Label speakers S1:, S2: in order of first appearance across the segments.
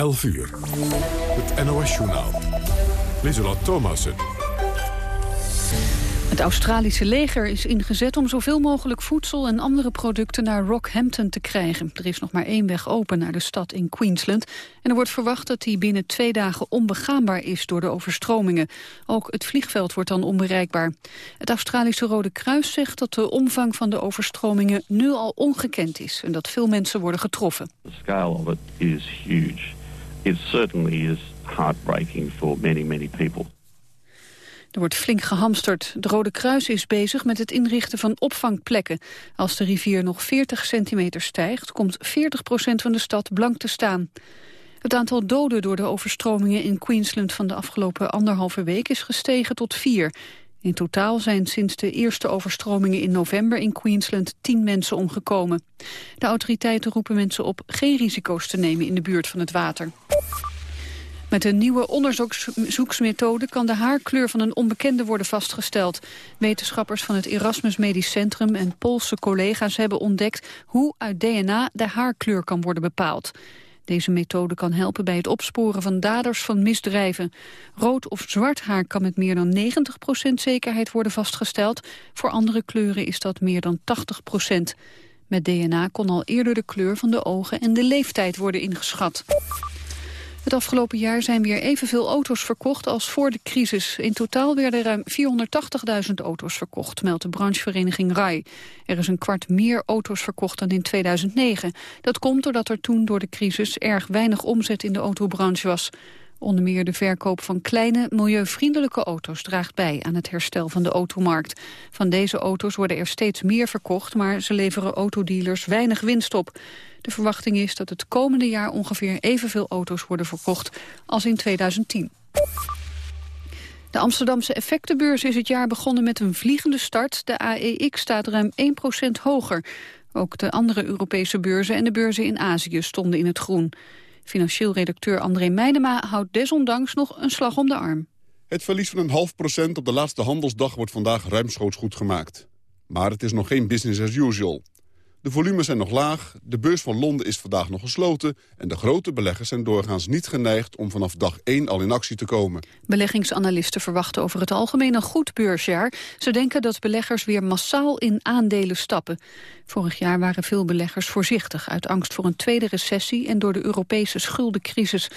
S1: 11 uur. Het NOS-journaal. Lieselot Thomassen.
S2: Het Australische leger is ingezet om zoveel mogelijk voedsel en andere producten naar Rockhampton te krijgen. Er is nog maar één weg open naar de stad in Queensland. En er wordt verwacht dat die binnen twee dagen onbegaanbaar is door de overstromingen. Ook het vliegveld wordt dan onbereikbaar. Het Australische Rode Kruis zegt dat de omvang van de overstromingen nu al ongekend is. En dat veel mensen worden getroffen.
S3: The scale of it is huge. It certainly is heartbreaking for many, many people.
S2: Er wordt flink gehamsterd. De Rode Kruis is bezig met het inrichten van opvangplekken. Als de rivier nog 40 centimeter stijgt, komt 40 procent van de stad blank te staan. Het aantal doden door de overstromingen in Queensland van de afgelopen anderhalve week is gestegen tot vier. In totaal zijn sinds de eerste overstromingen in november in Queensland tien mensen omgekomen. De autoriteiten roepen mensen op geen risico's te nemen in de buurt van het water. Met een nieuwe onderzoeksmethode kan de haarkleur van een onbekende worden vastgesteld. Wetenschappers van het Erasmus Medisch Centrum en Poolse collega's hebben ontdekt hoe uit DNA de haarkleur kan worden bepaald. Deze methode kan helpen bij het opsporen van daders van misdrijven. Rood of zwart haar kan met meer dan 90% zekerheid worden vastgesteld. Voor andere kleuren is dat meer dan 80% Met DNA kon al eerder de kleur van de ogen en de leeftijd worden ingeschat. Het afgelopen jaar zijn weer evenveel auto's verkocht als voor de crisis. In totaal werden ruim 480.000 auto's verkocht, meldt de branchevereniging RAI. Er is een kwart meer auto's verkocht dan in 2009. Dat komt doordat er toen door de crisis erg weinig omzet in de autobranche was. Onder meer de verkoop van kleine, milieuvriendelijke auto's draagt bij aan het herstel van de automarkt. Van deze auto's worden er steeds meer verkocht, maar ze leveren autodealers weinig winst op. De verwachting is dat het komende jaar ongeveer evenveel auto's worden verkocht als in 2010. De Amsterdamse effectenbeurs is het jaar begonnen met een vliegende start. De AEX staat ruim 1% hoger. Ook de andere Europese beurzen en de beurzen in Azië stonden in het groen. Financieel redacteur André Meijnema houdt desondanks nog een slag om de arm.
S4: Het verlies van een half procent op de laatste handelsdag wordt vandaag ruimschoots goed gemaakt. Maar het is nog geen business as usual. De volumes zijn nog laag, de beurs van Londen is vandaag nog gesloten... en de grote beleggers zijn doorgaans niet geneigd om vanaf dag 1 al in actie te komen.
S2: Beleggingsanalisten verwachten over het algemeen een goed beursjaar. Ze denken dat beleggers weer massaal in aandelen stappen. Vorig jaar waren veel beleggers voorzichtig... uit angst voor een tweede recessie en door de Europese schuldencrisis.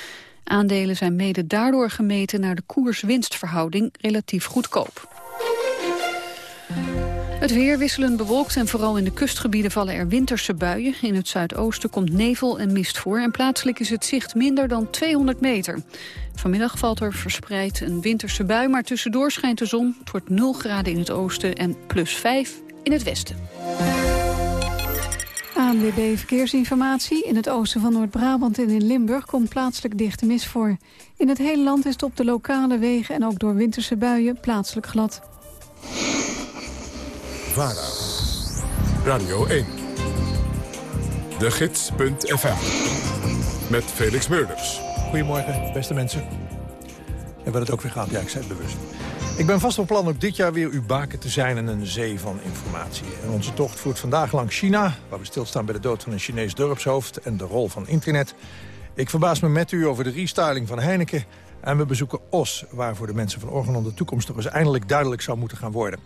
S2: Aandelen zijn mede daardoor gemeten naar de koers-winstverhouding relatief goedkoop. Het weer wisselend bewolkt en vooral in de kustgebieden vallen er winterse buien. In het zuidoosten komt nevel en mist voor en plaatselijk is het zicht minder dan 200 meter. Vanmiddag valt er verspreid een winterse bui, maar tussendoor schijnt de zon. Het wordt 0 graden in het oosten en plus 5 in het westen.
S5: ANWB Verkeersinformatie. In het oosten van Noord-Brabant en in Limburg komt plaatselijk dichte mis voor. In het hele land is het op de lokale wegen en ook door winterse buien plaatselijk glad.
S1: VARA. Radio 1. De Gids.fm. Met Felix Meurders.
S6: Goedemorgen, beste mensen. En wat het ook weer gaat, ja, ik zei het bewust. Ik ben vast van plan ook dit jaar weer uw baken te zijn in een zee van informatie. En onze tocht voert vandaag langs China, waar we stilstaan bij de dood van een Chinees dorpshoofd en de rol van internet. Ik verbaas me met u over de restyling van Heineken. En we bezoeken Os, waar voor de mensen van Organon de toekomst toch eens eindelijk duidelijk zou moeten gaan worden.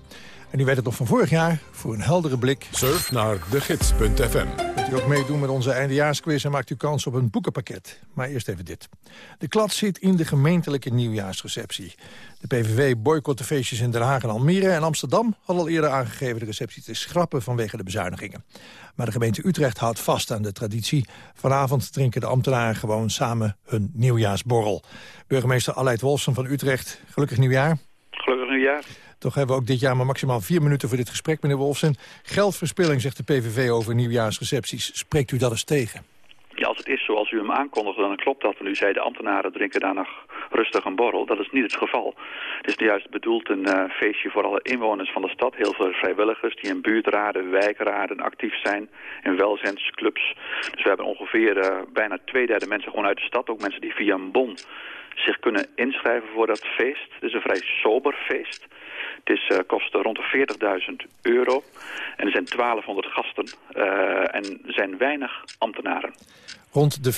S6: En u weet het nog van vorig jaar, voor een heldere blik.
S1: Surf naar degids.fm.
S6: Wilt u ook meedoen met onze eindejaarsquiz en maakt u kans op een boekenpakket. Maar eerst even dit. De klad zit in de gemeentelijke nieuwjaarsreceptie. De PVV boycott de feestjes in Den Haag en Almere en Amsterdam... had al eerder aangegeven de receptie te schrappen vanwege de bezuinigingen. Maar de gemeente Utrecht houdt vast aan de traditie. Vanavond drinken de ambtenaren gewoon samen hun nieuwjaarsborrel. Burgemeester Aleid Wolfsen van Utrecht, gelukkig nieuwjaar.
S7: Gelukkig nieuwjaar.
S6: Toch hebben we ook dit jaar maar maximaal vier minuten voor dit gesprek, meneer Wolfsen. Geldverspilling, zegt de PVV over nieuwjaarsrecepties. Spreekt u dat eens tegen?
S7: Ja, als het is zoals u hem aankondigde, dan klopt dat. Want u zei de ambtenaren drinken daar nog rustig een borrel. Dat is niet het geval. Het is juist bedoeld een uh, feestje voor alle inwoners van de stad. Heel veel vrijwilligers die in buurtraden, wijkraden actief zijn. In welzijnsclubs. Dus we hebben ongeveer uh, bijna twee derde mensen gewoon uit de stad. Ook mensen die via een bon zich kunnen inschrijven voor dat feest. Het is een vrij sober feest. Het is, uh, kost rond de 40.000 euro. En er zijn 1200 gasten. Uh, en er zijn weinig ambtenaren.
S6: Rond de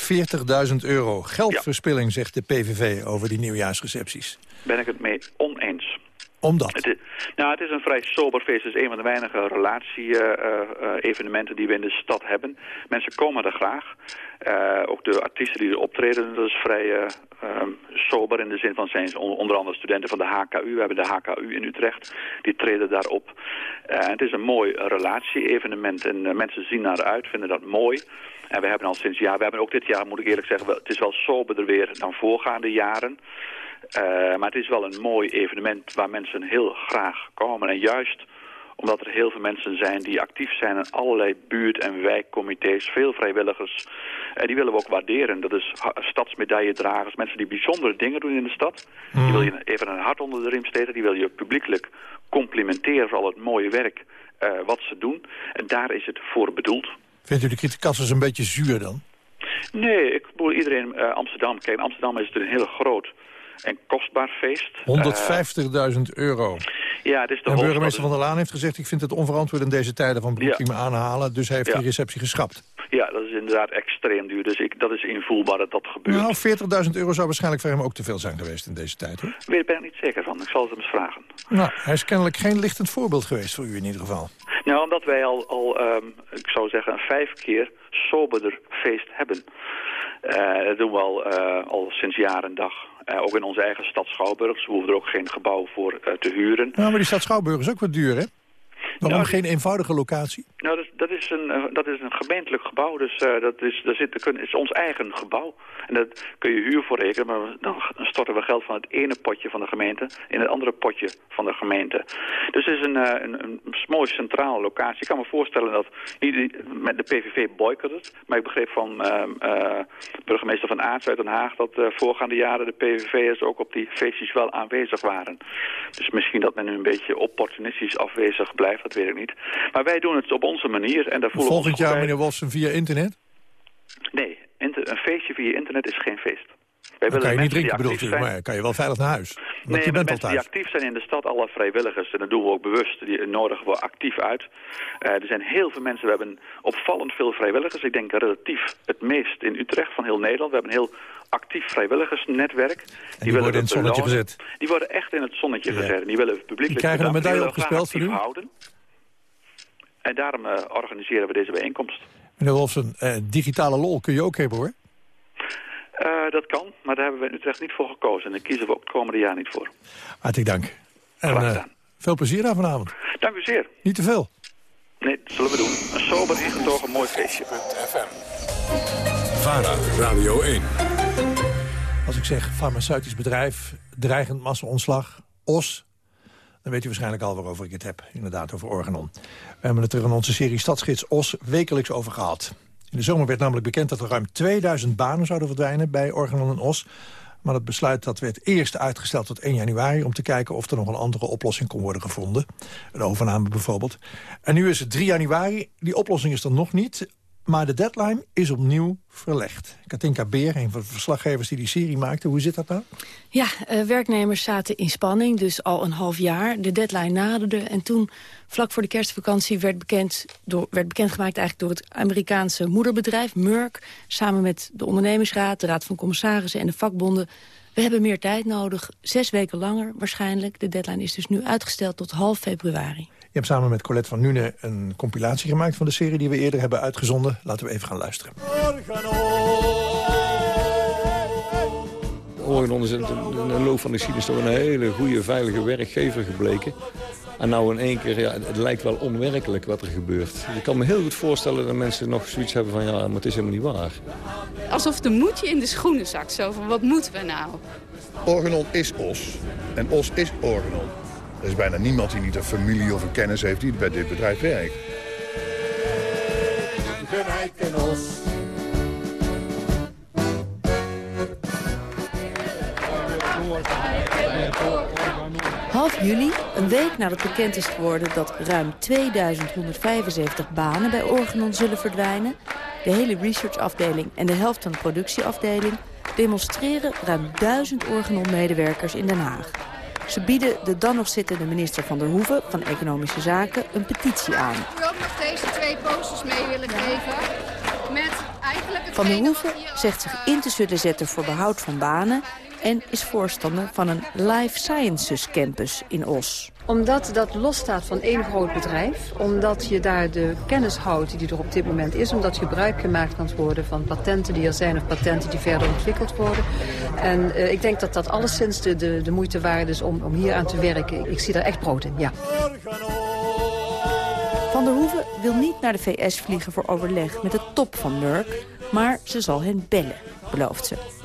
S6: 40.000 euro. Geldverspilling, zegt de PVV over die nieuwjaarsrecepties.
S7: Ben ik het mee oneens.
S6: Omdat?
S7: Het is, nou, het is een vrij sober feest. Het is een van de weinige relatie-evenementen die we in de stad hebben. Mensen komen er graag. Uh, ook de artiesten die er optreden, dat is vrij um, sober in de zin van zijn onder andere studenten van de HKU. We hebben de HKU in Utrecht, die treden daarop. Uh, het is een mooi relatie-evenement en mensen zien naar uit, vinden dat mooi. En we hebben al sinds jaar, we hebben ook dit jaar, moet ik eerlijk zeggen, het is wel soberder weer dan voorgaande jaren. Uh, maar het is wel een mooi evenement waar mensen heel graag komen. En juist omdat er heel veel mensen zijn die actief zijn in allerlei buurt- en wijkcomité's, veel vrijwilligers. Uh, die willen we ook waarderen. Dat is stadsmedailledragers, mensen die bijzondere dingen doen in de stad. Mm. Die wil je even een hart onder de riem steken, die wil je publiekelijk complimenteren voor al het mooie werk uh, wat ze doen. En daar is het voor bedoeld.
S6: Vindt u de kritiekassers een beetje zuur dan?
S7: Nee, ik bedoel iedereen uh, Amsterdam. Kijk, in Amsterdam is het een heel groot en kostbaar feest.
S6: 150.000 euro.
S7: Ja, het is de
S6: en burgemeester Van der Laan heeft gezegd... ik vind het onverantwoord in deze tijden van bloedriemen ja. aanhalen. Dus hij heeft ja. die receptie geschrapt.
S7: Ja, dat is inderdaad extreem duur. Dus ik, dat is invoelbaar dat dat gebeurt.
S6: Nou, 40.000 euro zou waarschijnlijk voor hem ook te veel zijn geweest in deze tijd, hoor.
S7: Weet, ben ik niet zeker van. Ik zal het hem eens vragen.
S6: Nou, hij is kennelijk geen lichtend voorbeeld geweest voor u in ieder geval.
S7: Nou, omdat wij al, al um, ik zou zeggen, vijf keer soberder feest hebben. Uh, dat doen we al, uh, al sinds jaar en dag. Uh, ook in onze eigen stad Schouwburg. We hoeven er ook geen gebouw voor te huren.
S6: Nou, maar die stad Schouwburg is ook wat duur, hè? Waarom nou, geen eenvoudige locatie?
S7: Nou, dat, dat, is, een, uh, dat is een gemeentelijk gebouw, dus uh, dat is, daar zit, dat is ons eigen gebouw. En dat kun je huur voor rekenen, maar dan storten we geld van het ene potje van de gemeente in het andere potje van de gemeente. Dus het is een, uh, een, een mooi centrale locatie. Ik kan me voorstellen dat niet met de PVV boycott het, maar ik begreep van burgemeester Van Aerts uit Den Haag dat voorgaande jaren de PVV'ers ook op die feestjes wel aanwezig waren. Dus misschien dat men nu een beetje opportunistisch afwezig blijft dat weet ik niet. Maar wij doen het op onze manier. En daar voelen
S6: Volgend jaar, meneer Wolfsen, via internet?
S7: Nee, inter een feestje via internet is geen feest.
S6: Wij dan kan je niet drinken, bedoelt u, maar kan je wel veilig naar huis. Want
S7: nee,
S6: je bent
S7: mensen die actief zijn in de stad, alle vrijwilligers, en dat doen we ook bewust, die nodigen we actief uit. Uh, er zijn heel veel mensen, we hebben opvallend veel vrijwilligers. Ik denk relatief het meest in Utrecht van heel Nederland. We hebben een heel actief vrijwilligersnetwerk.
S6: Die, die worden in het zonnetje
S7: belonen.
S6: gezet?
S7: Die worden echt in het zonnetje ja. gezet. Die willen publiekelijk
S6: die krijgen een medaille opgespeld voor u?
S7: houden. En daarom uh, organiseren we deze bijeenkomst.
S6: Meneer Wolfsen, uh, digitale lol kun je ook hebben hoor.
S7: Uh, dat kan, maar daar hebben we in Utrecht niet voor gekozen. En daar kiezen we ook het komende jaar niet voor.
S6: Hartelijk dank. En uh, veel plezier daar vanavond.
S7: Dank u zeer.
S6: Niet te veel.
S7: Nee, dat zullen we doen. Een sober ingetogen mooi feestje.
S1: VARA, Radio 1.
S6: Als ik zeg farmaceutisch bedrijf, dreigend massa-ontslag, OS... dan weet u waarschijnlijk al waarover ik het heb. Inderdaad, over Organon. We hebben het er in onze serie Stadsgids OS wekelijks over gehad. In de zomer werd namelijk bekend dat er ruim 2000 banen zouden verdwijnen bij Organon en Os. Maar dat besluit dat werd eerst uitgesteld tot 1 januari... om te kijken of er nog een andere oplossing kon worden gevonden. Een overname bijvoorbeeld. En nu is het 3 januari. Die oplossing is er nog niet. Maar de deadline is opnieuw verlegd. Katinka Beer, een van de verslaggevers die die serie maakte. Hoe zit dat nou?
S8: Ja, uh, werknemers zaten in spanning, dus al een half jaar. De deadline naderde en toen, vlak voor de kerstvakantie... werd, bekend door, werd bekendgemaakt eigenlijk door het Amerikaanse moederbedrijf Merck... samen met de ondernemingsraad, de raad van commissarissen en de vakbonden... We hebben meer tijd nodig, zes weken langer waarschijnlijk. De deadline is dus nu uitgesteld tot half februari.
S6: Je hebt samen met Colette van Nune een compilatie gemaakt van de serie die we eerder hebben uitgezonden. Laten we even gaan luisteren.
S9: Organon is in de loop van de geschiedenis toch een hele goede, veilige werkgever gebleken. En nou in één keer, ja, het lijkt wel onwerkelijk wat er gebeurt. Ik kan me heel goed voorstellen dat mensen nog zoiets hebben van... ja, maar het is helemaal niet waar.
S10: Alsof de moedje in de schoenen zakt. Zo van, wat moeten we nou?
S11: Organon is OS. En OS is Organon. Er is bijna niemand die niet een familie of een kennis heeft die bij dit bedrijf werkt.
S8: Half juli, een week nadat bekend is geworden dat ruim 2175 banen bij Organon zullen verdwijnen... de hele researchafdeling en de helft van de productieafdeling... demonstreren ruim 1000 Organon-medewerkers in Den Haag. Ze bieden de dan nog zittende minister Van der Hoeven van Economische Zaken een petitie aan.
S10: Ik wil ook nog deze twee posters mee willen geven met
S12: Van der Hoeven zegt zich in te zullen zetten voor behoud van banen... en is voorstander van een Life Sciences Campus in Os
S13: omdat dat losstaat van één groot bedrijf. Omdat je daar de kennis houdt die er op dit moment is. Omdat gebruik gemaakt kan worden van patenten die er zijn... of patenten die verder ontwikkeld worden. En uh, ik denk dat dat alleszins de, de, de moeite waard is om, om hier aan te werken. Ik zie daar echt brood in, ja.
S12: Van der Hoeven wil niet naar de VS vliegen voor overleg met de top van Merck... maar ze zal hen bellen, belooft ze.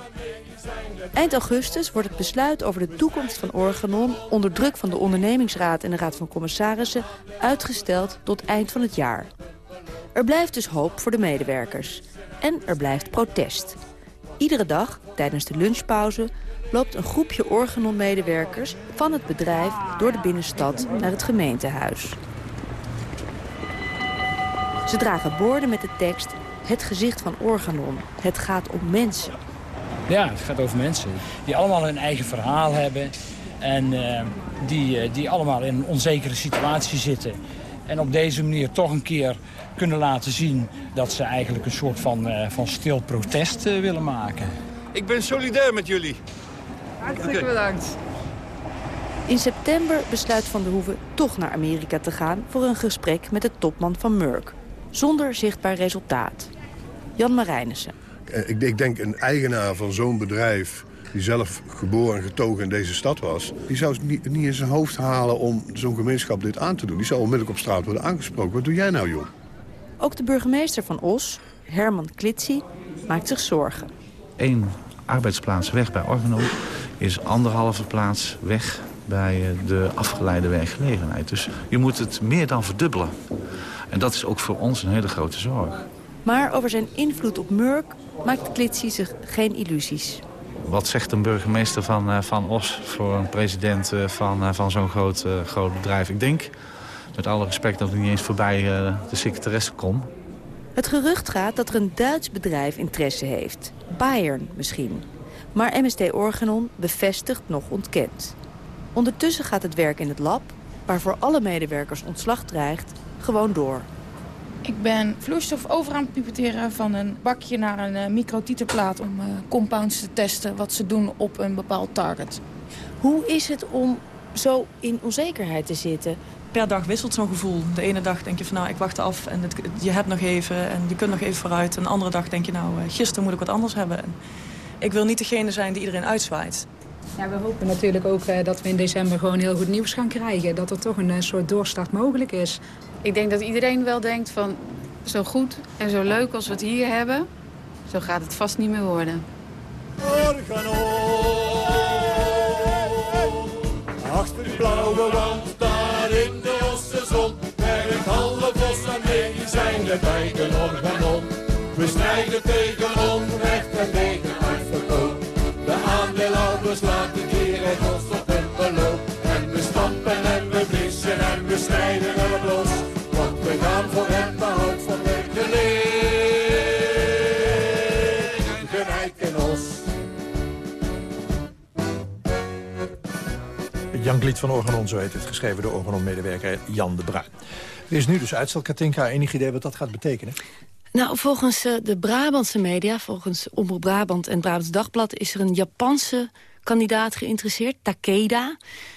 S12: Eind augustus wordt het besluit over de toekomst van Organon... onder druk van de ondernemingsraad en de raad van commissarissen... uitgesteld tot eind van het jaar. Er blijft dus hoop voor de medewerkers. En er blijft protest. Iedere dag, tijdens de lunchpauze... loopt een groepje Organon-medewerkers van het bedrijf... door de binnenstad naar het gemeentehuis. Ze dragen borden met de tekst... Het gezicht van Organon. Het gaat om mensen.
S14: Ja, het gaat over mensen die allemaal hun eigen verhaal hebben. En uh, die, uh, die allemaal in een onzekere situatie zitten. En op deze manier toch een keer kunnen laten zien... dat ze eigenlijk een soort van, uh, van stil protest willen maken.
S15: Ik ben solidair met jullie.
S10: Hartstikke okay. bedankt.
S12: In september besluit Van der Hoeven toch naar Amerika te gaan... voor een gesprek met de topman van Merck. Zonder zichtbaar resultaat. Jan Marijnissen.
S11: Eh, ik, ik denk een eigenaar van zo'n bedrijf die zelf geboren en getogen in deze stad was... die zou het niet, niet in zijn hoofd halen om zo'n gemeenschap dit aan te doen. Die zou onmiddellijk op straat worden aangesproken. Wat doe jij nou, joh?
S12: Ook de burgemeester van Os, Herman Klitsi, maakt zich zorgen.
S16: Eén arbeidsplaats weg bij Organon is anderhalve plaats weg bij eh, de afgeleide werkgelegenheid. Dus je moet het meer dan verdubbelen. En dat is ook voor ons een hele grote zorg.
S12: Maar over zijn invloed op Merck maakt Klitsi zich geen illusies.
S16: Wat zegt een burgemeester van, uh, van Os voor een president uh, van, uh, van zo'n groot, groot bedrijf? Ik denk, met alle respect, dat ik niet eens voorbij de secretaresse kom.
S12: Het gerucht gaat dat er een Duits bedrijf interesse heeft. Bayern misschien. Maar MSD Organon bevestigt nog ontkent. Ondertussen gaat het werk in het lab, waar voor alle medewerkers ontslag dreigt, gewoon door.
S17: Ik ben vloeistof over aan het pipeteren van een bakje naar een uh, microtiterplaat... om uh, compounds te testen wat ze doen op een bepaald target.
S12: Hoe is het om zo in onzekerheid te zitten?
S18: Per dag wisselt zo'n gevoel. De ene dag denk je van nou, ik wacht af en het, je hebt nog even en je kunt nog even vooruit. En de andere dag denk je nou, uh, gisteren moet ik wat anders hebben. En ik wil niet degene zijn die iedereen uitzwaait.
S19: Ja, we hopen natuurlijk ook dat we in december gewoon heel goed nieuws gaan krijgen. Dat er toch een soort doorstart mogelijk is.
S10: Ik denk dat iedereen wel denkt van zo goed en zo leuk als we het hier hebben, zo gaat het vast niet meer worden.
S20: Die blauwe wand, Van
S6: Organon, zo heet het, geschreven door Organon-medewerker Jan de Bruin. Er is nu dus uitstel, Katinka. Enig idee wat dat gaat betekenen?
S8: Nou, volgens uh, de Brabantse media, volgens Omroep Brabant en Brabants Dagblad... is er een Japanse kandidaat geïnteresseerd, Takeda.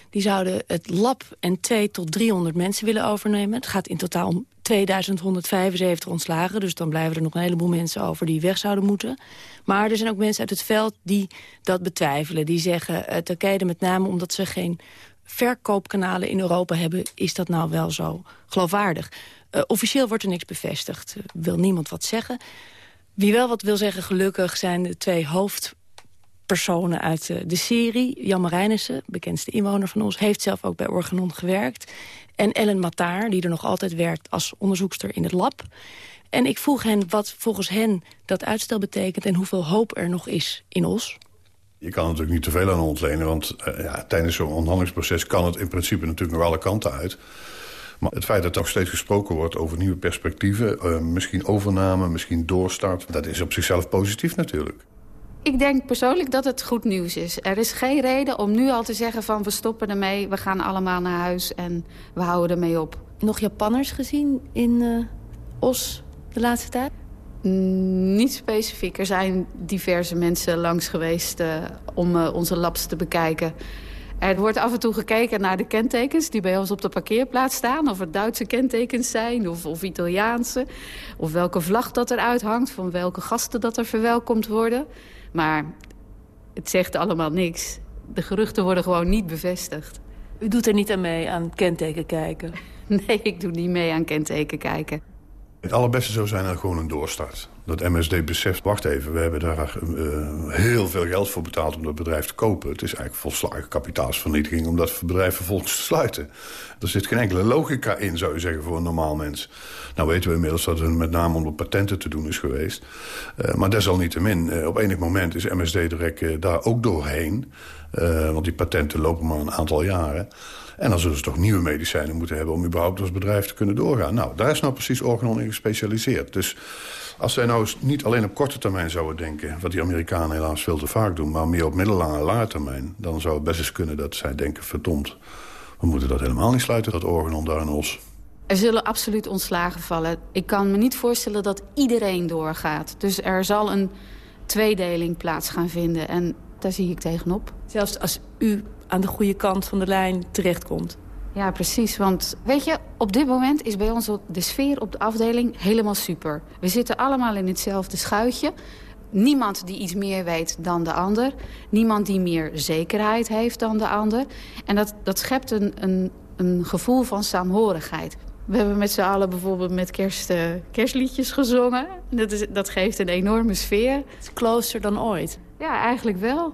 S8: Die zouden het lab en 2 tot 300 mensen willen overnemen. Het gaat in totaal om 2175 ontslagen. Dus dan blijven er nog een heleboel mensen over die weg zouden moeten. Maar er zijn ook mensen uit het veld die dat betwijfelen. Die zeggen, uh, Takeda met name omdat ze geen verkoopkanalen in Europa hebben... is dat nou wel zo geloofwaardig. Uh, officieel wordt er niks bevestigd. Uh, wil niemand wat zeggen. Wie wel wat wil zeggen, gelukkig, zijn de twee hoofdpersonen uit uh, de serie. Jan Marijnissen, bekendste inwoner van ons, heeft zelf ook bij Organon gewerkt. En Ellen Mataar, die er nog altijd werkt als onderzoekster in het lab. En ik vroeg hen wat volgens hen dat uitstel betekent... en hoeveel hoop er nog is in Os.
S11: Je kan natuurlijk niet te veel aan ontlenen, want uh, ja, tijdens zo'n onderhandelingsproces kan het in principe natuurlijk nog alle kanten uit. Maar het feit dat er nog steeds gesproken wordt over nieuwe perspectieven... Uh, misschien overname, misschien doorstart... dat is op zichzelf positief natuurlijk.
S10: Ik denk persoonlijk dat het goed nieuws is. Er is geen reden om nu al te zeggen van we stoppen ermee... we gaan allemaal naar huis en we houden ermee op.
S8: Nog Japanners gezien in uh, Os de laatste tijd?
S10: Niet specifiek. Er zijn diverse mensen langs geweest eh, om eh, onze labs te bekijken. Er wordt af en toe gekeken naar de kentekens die bij ons op de parkeerplaats staan. Of het Duitse kentekens zijn of, of Italiaanse. Of welke vlag dat eruit hangt. Van welke gasten dat er verwelkomd worden. Maar het zegt allemaal niks. De geruchten worden gewoon niet bevestigd.
S12: U doet er niet aan mee, aan kenteken kijken?
S10: Nee, ik doe niet mee aan kenteken kijken.
S11: Het allerbeste zou zijn er gewoon een doorstart. Dat MSD beseft, wacht even, we hebben daar eh, heel veel geld voor betaald om dat bedrijf te kopen. Het is eigenlijk volslagen kapitaalsvernietiging om dat bedrijf vervolgens te sluiten. Er zit geen enkele logica in, zou je zeggen, voor een normaal mens. Nou weten we inmiddels dat het met name om de patenten te doen is geweest. Uh, maar desalniettemin, uh, op enig moment is MSD direct daar ook doorheen. want die patenten lopen maar een aantal jaren. En dan zullen ze toch nieuwe medicijnen moeten hebben... om überhaupt als bedrijf te kunnen doorgaan. Nou, daar is nou precies Organon in gespecialiseerd. Dus als zij nou niet alleen op korte termijn zouden denken... wat die Amerikanen helaas veel te vaak doen... maar meer op middellange en lange termijn... dan zou het best eens kunnen dat zij denken... verdomd, we moeten dat helemaal niet sluiten, dat Organon daar in Os.
S10: Er zullen absoluut ontslagen vallen. Ik kan me niet voorstellen dat iedereen doorgaat. Dus er zal een tweedeling plaats gaan vinden. En daar zie ik tegenop.
S12: Zelfs als u aan de goede kant van de lijn terechtkomt.
S10: Ja, precies. Want weet je, op dit moment is bij ons de sfeer op de afdeling helemaal super. We zitten allemaal in hetzelfde schuitje. Niemand die iets meer weet dan de ander. Niemand die meer zekerheid heeft dan de ander. En dat, dat schept een, een, een gevoel van saamhorigheid. We hebben met z'n allen bijvoorbeeld met kerst, uh, kerstliedjes gezongen. Dat, is, dat geeft een enorme sfeer. Het
S12: is closer dan ooit.
S10: Ja, eigenlijk wel.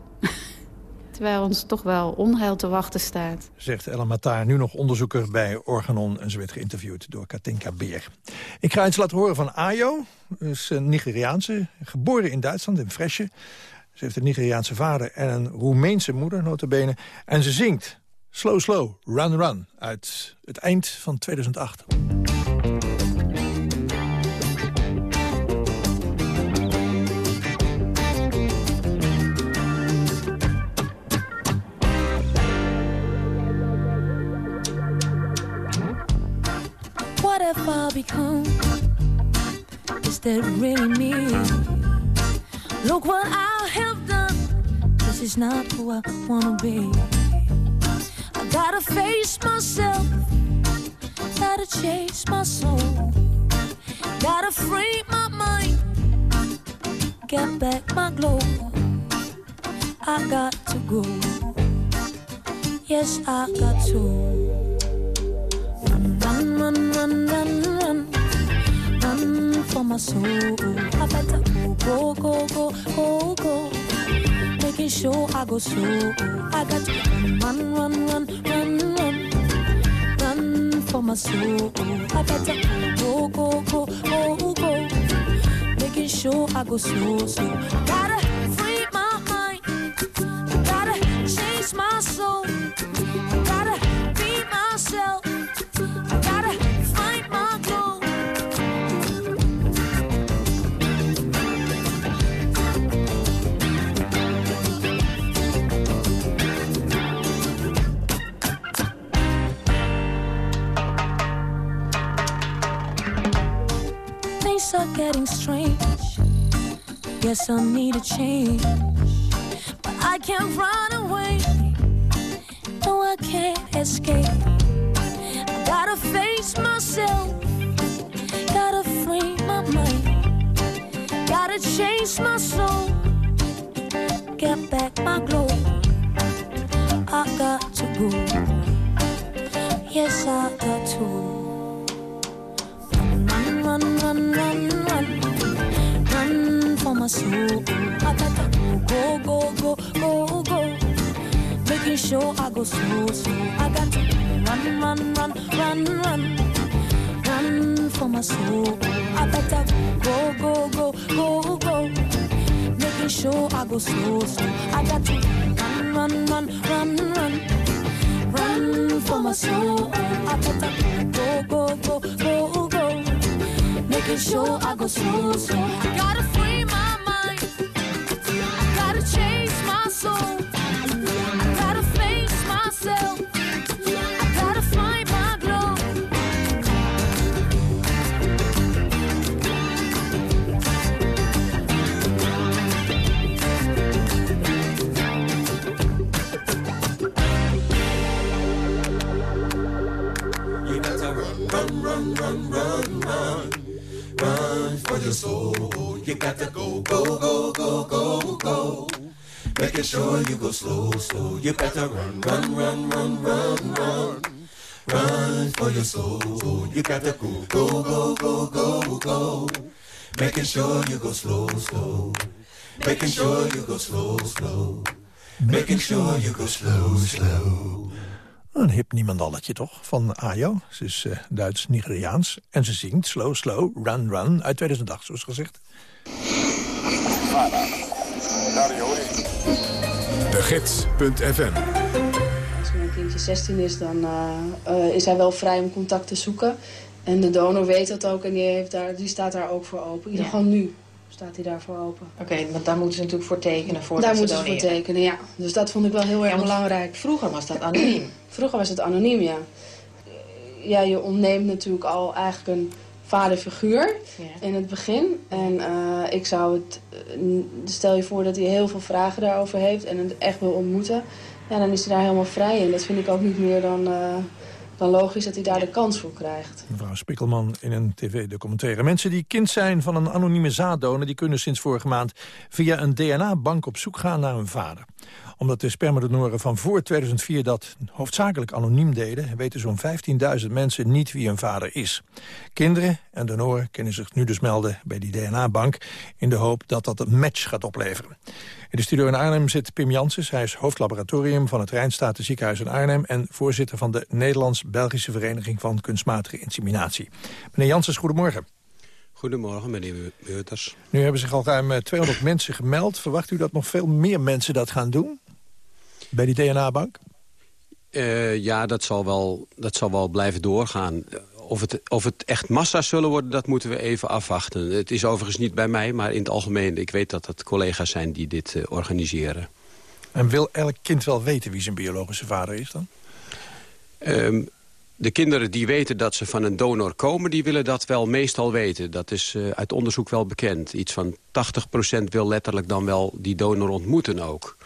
S10: Terwijl ons toch wel onheil te wachten staat.
S6: Zegt Ellen Mataar, nu nog onderzoeker bij Organon. En ze werd geïnterviewd door Katinka Beer. Ik ga iets laten horen van Ayo. Is een Nigeriaanse, geboren in Duitsland, in Fresje. Ze heeft een Nigeriaanse vader en een Roemeense moeder, notabene. En ze zingt Slow Slow, Run Run uit het eind van 2008.
S21: Become? Is that really me? Look what I have done. This is not who I wanna be. I gotta face myself. Gotta chase my soul. Gotta free my mind. Get back my glow. I got to go. Yes, I got to run, run, run, run, run, run for my soul. I better go, go, go, go, go, making sure I go slow. I got to run, run, run, run, run, run for my soul. I better go, go, go, go, go, making sure I go slow, slow. Gotta strange. Guess I need a change. But I can't run away. No, I can't escape. I gotta face myself. Gotta free my mind. Gotta chase my soul. Get back my glow. I got to go. Yes, I got to my soul. Go, go, go, go, go, making sure I go slow, slow. I got to run, run, run, run, run, run for my soul. I gotta go, go, go, go, go, making sure I go slow, slow. I got to run, run, run, run, run. Run for my soul. I gotta go, go, go, go, go making sure I go slow, slow. I gotta
S20: your soul. You got to go, go, go, go, go, go. Making sure you go slow, slow. You better run, run, run, run, run, run. Run for your soul. You got to go, go, go, go, go, go. Making sure you go slow, slow. Making sure you go slow, slow. Making sure you go slow, slow.
S6: Een hip niemandalletje toch, van Ayo. Ze is uh, Duits-Nigeriaans en ze zingt Slow Slow Run Run uit 2008, zoals gezegd.
S1: De Gids.fm
S22: Als mijn kindje 16 is, dan uh, uh, is hij wel vrij om contact te zoeken. En de donor weet dat ook en die, heeft daar, die staat daar ook voor open. In ieder geval nu staat hij daarvoor open.
S23: Oké, okay, want daar moeten ze natuurlijk voor tekenen voordat
S22: daar moeten ze voor tekenen, ja. Dus dat vond ik wel heel erg
S23: ja,
S22: belangrijk.
S23: Vroeger was dat anoniem.
S22: Vroeger was het anoniem, ja. Ja, je ontneemt natuurlijk al eigenlijk een vaderfiguur ja. in het begin. En uh, ik zou het... Uh, stel je voor dat hij heel veel vragen daarover heeft en het echt wil ontmoeten. Ja, dan is hij daar helemaal vrij in. Dat vind ik ook niet meer dan... Uh, logisch dat hij daar de kans voor krijgt.
S6: Mevrouw Spikkelman in een tv-documentaire. Mensen die kind zijn van een anonieme zaaddonor... die kunnen sinds vorige maand via een DNA-bank op zoek gaan naar hun vader omdat de spermadonoren van voor 2004 dat hoofdzakelijk anoniem deden... weten zo'n 15.000 mensen niet wie hun vader is. Kinderen en donoren kunnen zich nu dus melden bij die DNA-bank... in de hoop dat dat een match gaat opleveren. In de studio in Arnhem zit Pim Janssens. Hij is hoofdlaboratorium van het Rijnstaten Ziekenhuis in Arnhem... en voorzitter van de Nederlands-Belgische Vereniging van Kunstmatige Inseminatie. Meneer Janssens, goedemorgen.
S24: Goedemorgen, meneer Meuters.
S6: Nu hebben zich al ruim 200 mensen gemeld. Verwacht u dat nog veel meer mensen dat gaan doen? Bij die DNA-bank?
S24: Uh, ja, dat zal, wel, dat zal wel blijven doorgaan. Of het, of het echt massa's zullen worden, dat moeten we even afwachten. Het is overigens niet bij mij, maar in het algemeen... ik weet dat het collega's zijn die dit uh, organiseren.
S6: En wil elk kind wel weten wie zijn biologische vader is dan?
S24: Um, de kinderen die weten dat ze van een donor komen... die willen dat wel meestal weten. Dat is uh, uit onderzoek wel bekend. Iets van 80% wil letterlijk dan wel die donor ontmoeten ook.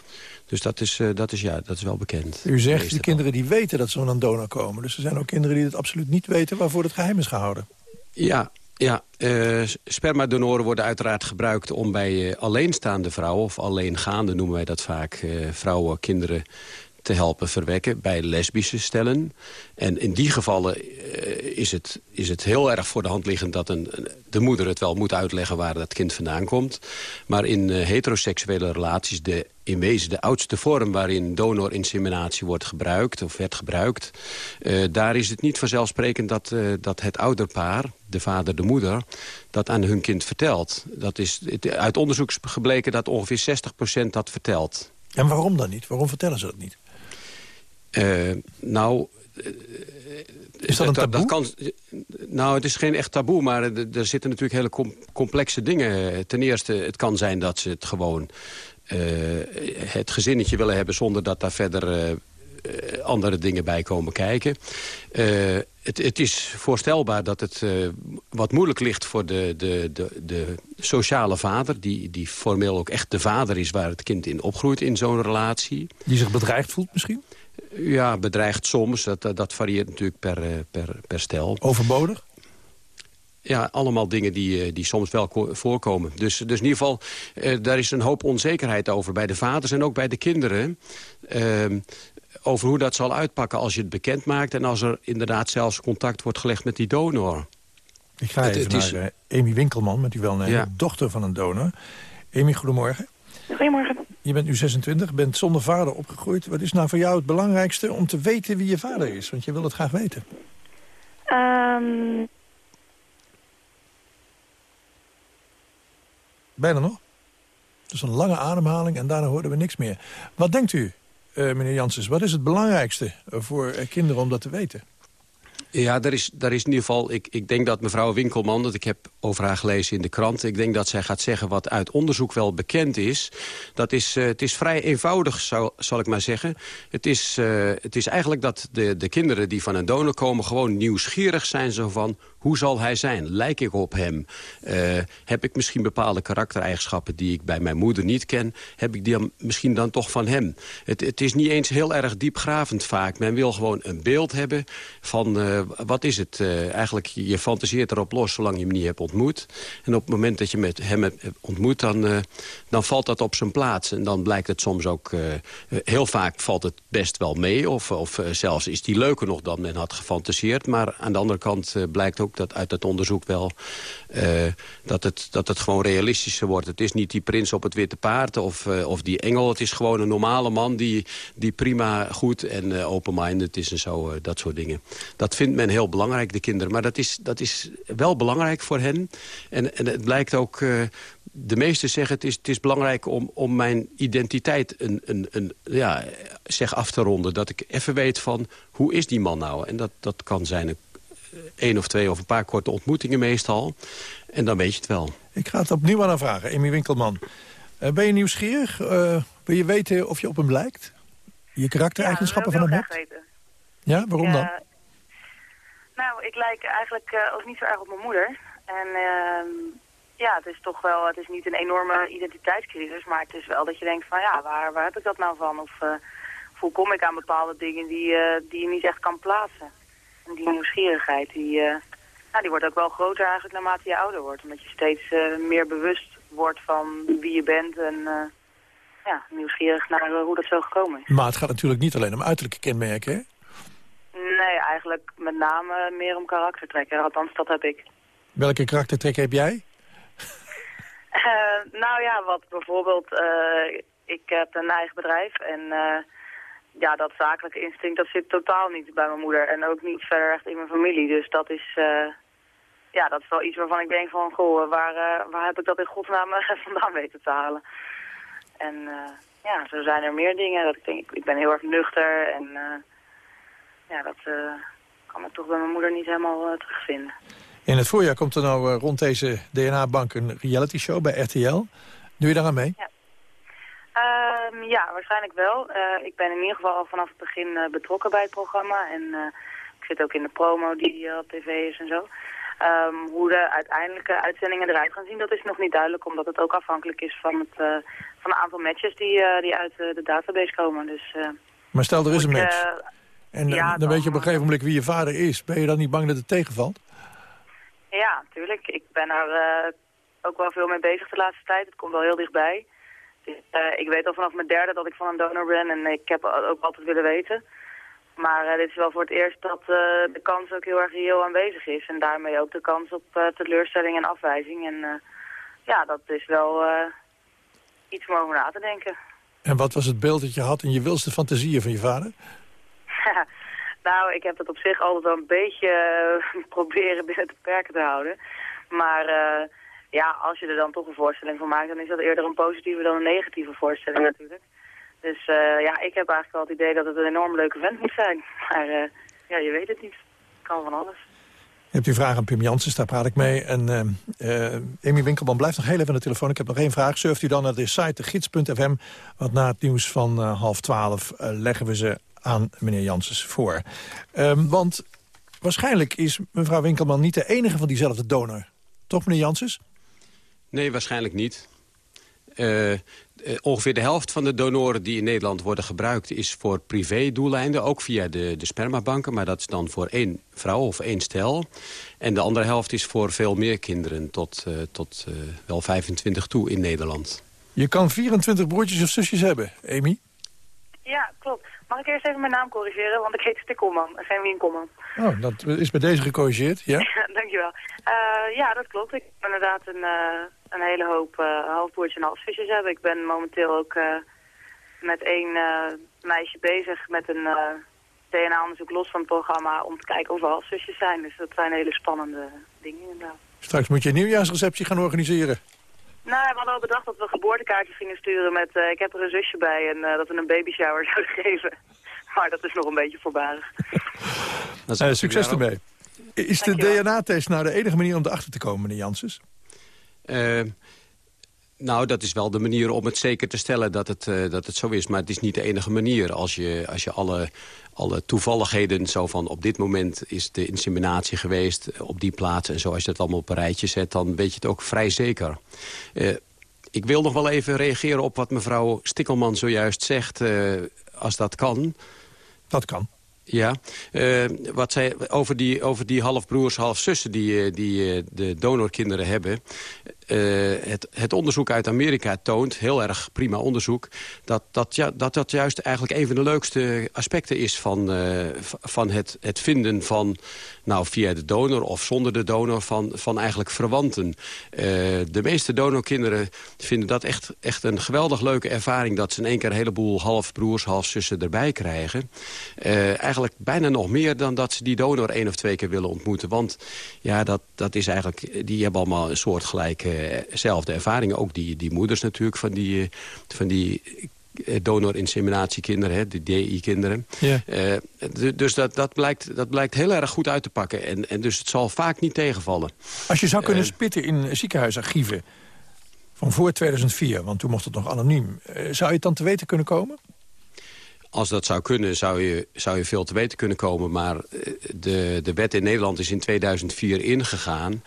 S24: Dus dat is, uh, dat is, ja, dat is wel bekend.
S6: U zegt, de kinderen die weten dat ze van een donor komen. Dus er zijn ook kinderen die het absoluut niet weten... waarvoor het geheim is gehouden.
S24: Ja, ja, uh, spermadonoren worden uiteraard gebruikt om bij uh, alleenstaande vrouwen... of alleengaande noemen wij dat vaak, uh, vrouwen, kinderen te helpen verwekken bij lesbische stellen. En in die gevallen uh, is, het, is het heel erg voor de hand liggend... dat een, de moeder het wel moet uitleggen waar dat kind vandaan komt. Maar in uh, heteroseksuele relaties, de, in wezen de oudste vorm... waarin donorinseminatie wordt gebruikt of werd gebruikt... Uh, daar is het niet vanzelfsprekend dat, dat het ouderpaar, de vader, de moeder... dat aan hun kind vertelt. Dat is het, uit onderzoek is gebleken dat ongeveer 60% dat vertelt.
S6: En waarom dan niet? Waarom vertellen ze dat niet?
S24: Uh, nou...
S6: Is dat een taboe?
S24: Dat, kan, nou, het is geen echt taboe, maar er zitten natuurlijk hele com complexe dingen. Ten eerste, het kan zijn dat ze het gewoon uh, het gezinnetje willen hebben... zonder dat daar verder uh, andere dingen bij komen kijken. Het, het, is voorstelbaar dat het wat moeilijk ligt voor de, de, de, de sociale vader... Die, die formeel ook echt de vader is waar het kind in opgroeit in zo'n relatie.
S6: Die zich bedreigd voelt misschien?
S24: Ja, bedreigd soms. Dat, dat varieert natuurlijk per, per, per stel.
S6: Overbodig?
S24: Ja, allemaal dingen die, die soms wel voorkomen. Dus, dus in ieder geval, eh, daar is een hoop onzekerheid over bij de vaders en ook bij de kinderen. Eh, over hoe dat zal uitpakken als je het bekend maakt... en als er inderdaad zelfs contact wordt gelegd met die donor.
S6: Ik ga even het, het naar is... Amy Winkelman, met u wel ja. dochter van een donor. Amy, goedemorgen.
S25: Goedemorgen.
S6: Je bent nu 26, bent zonder vader opgegroeid. Wat is nou voor jou het belangrijkste om te weten wie je vader is? Want je wil het graag weten.
S25: Um...
S6: Bijna nog? Dus een lange ademhaling en daarna hoorden we niks meer. Wat denkt u, uh, meneer Janssens? Wat is het belangrijkste voor uh, kinderen om dat te weten?
S24: Ja, daar is, daar is in ieder geval... Ik, ik denk dat mevrouw Winkelman, dat ik heb over haar gelezen in de krant... ik denk dat zij gaat zeggen wat uit onderzoek wel bekend is. Dat is, uh, het is vrij eenvoudig, zou, zal ik maar zeggen. Het is, uh, het is eigenlijk dat de, de kinderen die van een donor komen... gewoon nieuwsgierig zijn zo van... Hoe zal hij zijn? Lijk ik op hem? Uh, heb ik misschien bepaalde karaktereigenschappen die ik bij mijn moeder niet ken? Heb ik die dan, misschien dan toch van hem? Het, het is niet eens heel erg diepgravend vaak. Men wil gewoon een beeld hebben van, eh, wat is het? Uh, eigenlijk, je fantaseert erop los zolang je hem niet hebt ontmoet. En op het moment dat je met hem hebt ontmoet, dan, dan valt dat op zijn plaats. En dan blijkt het soms ook, heel vaak valt het best wel mee. Of, of zelfs is die leuker nog dan men had gefantaseerd. Maar aan de andere kant blijkt ook dat uit het onderzoek wel... dat, het, dat het gewoon realistischer wordt. Het is niet die prins op het witte paard of, of die engel. Het is gewoon een normale man die, die prima goed en open-minded is en zo, dat soort dingen. Dat vindt men heel belangrijk, de kinderen. Maar dat is, dat is wel belangrijk voor hen. En, en het blijkt ook... Uh, de meesten zeggen het is, het is belangrijk om, om mijn identiteit een, een, een, ja, zeg af te ronden. Dat ik even weet van hoe is die man nou? En dat, dat kan zijn een, één of twee of een paar korte ontmoetingen meestal. En dan weet je het wel.
S6: Ik ga het opnieuw aan haar vragen, Amy Winkelman. Uh, ben je nieuwsgierig? Uh, wil je weten of je op hem lijkt? Je karaktereigenschappen
S26: ja,
S6: van hem hebt?
S26: Weten.
S6: Ja, waarom dan?
S26: Ik lijk eigenlijk uh, ook niet zo erg op mijn moeder. En uh, ja, het is toch wel, het is niet een enorme identiteitscrisis, maar het is wel dat je denkt van ja, waar, waar heb ik dat nou van? Of, uh, of hoe kom ik aan bepaalde dingen die, uh, die je niet echt kan plaatsen? En die nieuwsgierigheid, die, nou, die wordt ook wel groter eigenlijk naarmate je ouder wordt. Omdat je steeds meer bewust wordt van wie je bent en ja, nieuwsgierig naar hoe dat zo gekomen is.
S6: Maar het gaat natuurlijk niet alleen om uiterlijke kenmerken, hè?
S26: Nee, eigenlijk met name meer om karaktertrekken. Althans, dat heb ik.
S6: Welke karaktertrekken heb jij?
S26: Uh, nou ja, wat bijvoorbeeld... Uh, ik heb een eigen bedrijf en uh, ja, dat zakelijke instinct dat zit totaal niet bij mijn moeder. En ook niet verder echt in mijn familie. Dus dat is, ja, dat is wel iets waarvan ik denk van... Goh, waar, waar heb ik dat in godsnaam vandaan weten te halen? En ja, zo zijn er meer dingen. Dat ik denk, ik ben heel erg nuchter en ja, dat uh, kan ik toch bij mijn moeder niet helemaal uh, terugvinden.
S6: In het voorjaar komt er nou uh, rond deze DNA-bank een reality show bij RTL. Doe je daar aan mee?
S26: Ja, um, ja waarschijnlijk wel. ik ben in ieder geval al vanaf het begin betrokken bij het programma. En ik zit ook in de promo die op tv is en zo. Um, hoe de uiteindelijke uitzendingen eruit gaan zien, dat is nog niet duidelijk. Omdat het ook afhankelijk is van het, van het aantal matches die, die uit de database komen. Dus,
S6: maar stel, er is een match. En dan, dan, weet je op een gegeven moment wie je vader is. Ben je dan niet bang dat het tegenvalt?
S26: Ja, natuurlijk. Ik ben er uh, ook wel veel mee bezig de laatste tijd. Het komt wel heel dichtbij. Dus, uh, ik weet al vanaf mijn derde dat ik van een donor ben en ik heb ook altijd willen weten. Maar uh, dit is wel voor het eerst dat de kans ook heel erg reëel aanwezig is. En daarmee ook de kans op teleurstelling en afwijzing. En ja, dat is wel iets om over na te denken.
S6: En wat was het beeld dat je had in je wilste fantasieën van je vader?
S26: nou, ik heb het op zich altijd wel een beetje uh, proberen binnen de perken te houden. Maar uh, ja, als je er dan toch een voorstelling van maakt, dan is dat eerder een positieve dan een negatieve voorstelling natuurlijk. Dus uh, ja, ik heb eigenlijk wel het idee dat het een enorm leuke vent moet zijn. Maar ja, je weet het niet. Kan van alles.
S6: Je hebt uw vraag aan Pim Janssens, daar praat ik mee. En uh, Amy Winkelman blijft nog heel even aan de telefoon. Ik heb nog één vraag. Surft u dan naar de site gids.fm. Want na het nieuws van uh, half twaalf uh, leggen we ze aan meneer Janssens voor. Um, want waarschijnlijk is mevrouw Winkelman niet de enige van diezelfde donor. Toch, meneer Janssens?
S24: Nee, waarschijnlijk niet. Uh, uh, ongeveer de helft van de donoren die in Nederland worden gebruikt... is voor privé-doeleinden, ook via de, de spermabanken. Maar dat is dan voor één vrouw of één stel. En de andere helft is voor veel meer kinderen, tot, uh, tot wel 25 toe in Nederland.
S6: Je kan 24 broertjes of zusjes hebben, Amy?
S26: Ja, klopt. Mag ik eerst even mijn naam corrigeren, want ik heet Stikkelman, geen Winkelman.
S6: Oh, dat is bij deze gecorrigeerd, ja?
S26: Dankjewel. Uh, ja, dat klopt. Ik heb inderdaad een, uh, een hele hoop uh, halfbroertjes en halfzusjes hebben. Ik ben momenteel ook met één meisje bezig met een DNA-onderzoek los van het programma... om te kijken of we halfzusjes zijn. Dus dat zijn hele spannende dingen inderdaad.
S6: Straks moet je een nieuwjaarsreceptie gaan organiseren.
S26: Nou, we hadden al bedacht dat we geboortekaartjes gingen sturen met... Uh, ik heb er een zusje bij en uh, dat we een babyshower zouden geven. Maar dat is nog een beetje voorbarig.
S6: uh, succes ermee. Is de DNA-test nou de enige manier om erachter te komen, meneer Janssens?
S24: Nou, dat is wel de manier om het zeker te stellen dat het, uh, dat het zo is. Maar het is niet de enige manier. Als je, als je alle, alle toevalligheden zo van op dit moment is de inseminatie geweest op die plaats... en zo als je dat allemaal op een rijtje zet, dan weet je het ook vrij zeker. Uh, ik wil nog wel even reageren op wat mevrouw Stikkelman zojuist zegt, uh, als dat kan.
S6: Dat kan.
S24: Ja, uh, wat zij, over, die, over die halfbroers, halfzussen die, die de donorkinderen hebben... Het, het, onderzoek uit Amerika toont, heel erg prima onderzoek... dat dat, ja, dat, dat juist eigenlijk een van de leukste aspecten is... van, van het, het vinden van, nou via de donor of zonder de donor... van, van eigenlijk verwanten. Uh, de meeste donorkinderen vinden dat echt, echt een geweldig leuke ervaring... dat ze in één keer een heleboel halfbroers, halfzussen erbij krijgen. eigenlijk bijna nog meer dan dat ze die donor één of twee keer willen ontmoeten. Want ja, dat, dat is eigenlijk, die hebben allemaal een soort gelijke zelfde ervaringen. Ook die, die moeders natuurlijk van die, eh, van die eh, donorinseminatiekinderen, de DI-kinderen. Ja. Uh, dus dat, dat, blijkt, dat blijkt heel erg goed uit te pakken. En, en dus het zal vaak niet tegenvallen.
S6: Als je zou kunnen uh, spitten in ziekenhuisarchieven van voor 2004... want toen mocht het nog anoniem, zou je het dan te weten kunnen komen?
S24: Als dat zou kunnen, zou je, zou je veel te weten kunnen komen. Maar de, de wet in Nederland is in 2004 ingegaan.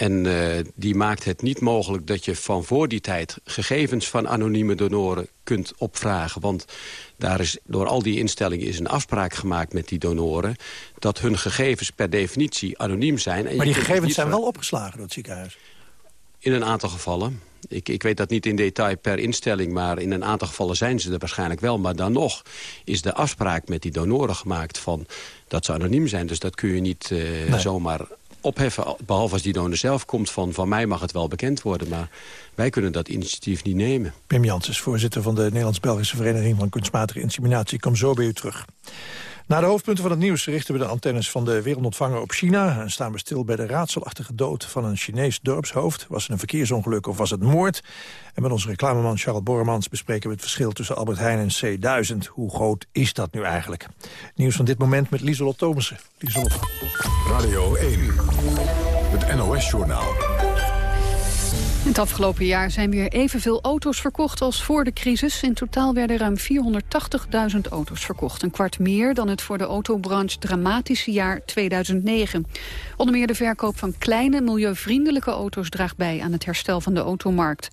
S24: En uh, die maakt het niet mogelijk dat je van voor die tijd... gegevens van anonieme donoren kunt opvragen. Want daar is, door al die instellingen is een afspraak gemaakt met die donoren... dat hun gegevens per definitie anoniem zijn.
S6: En maar die gegevens zijn wel opgeslagen door het ziekenhuis?
S24: In een aantal gevallen. Ik, ik, weet dat niet in detail per instelling, maar in een aantal gevallen zijn ze er waarschijnlijk wel. Maar dan nog is de afspraak met die donoren gemaakt van dat ze anoniem zijn. Dus dat kun je niet uh, nee. zomaar opheffen. Behalve als die donor zelf komt van... van mij mag het wel bekend worden, maar wij kunnen dat initiatief niet nemen.
S6: Pim Janssens, voorzitter van de Nederlands-Belgische Vereniging... van Kunstmatige Inseminatie. Ik kom zo bij u terug. Na de hoofdpunten van het nieuws richten we de antennes van de wereldontvanger op China... en staan we stil bij de raadselachtige dood van een Chinees dorpshoofd. Was het een verkeersongeluk of was het moord? En met onze reclameman Charles Borremans bespreken we het verschil tussen Albert Heijn en C1000. Hoe groot is dat nu eigenlijk? Nieuws van dit moment met Lieselot Thomassen. Lieselot.
S1: Radio 1, het NOS-journaal.
S2: Het afgelopen jaar zijn weer evenveel auto's verkocht als voor de crisis. In totaal werden ruim 480.000 auto's verkocht. Een kwart meer dan het voor de autobranche dramatische jaar 2009. Onder meer de verkoop van kleine, milieuvriendelijke auto's draagt bij aan het herstel van de automarkt.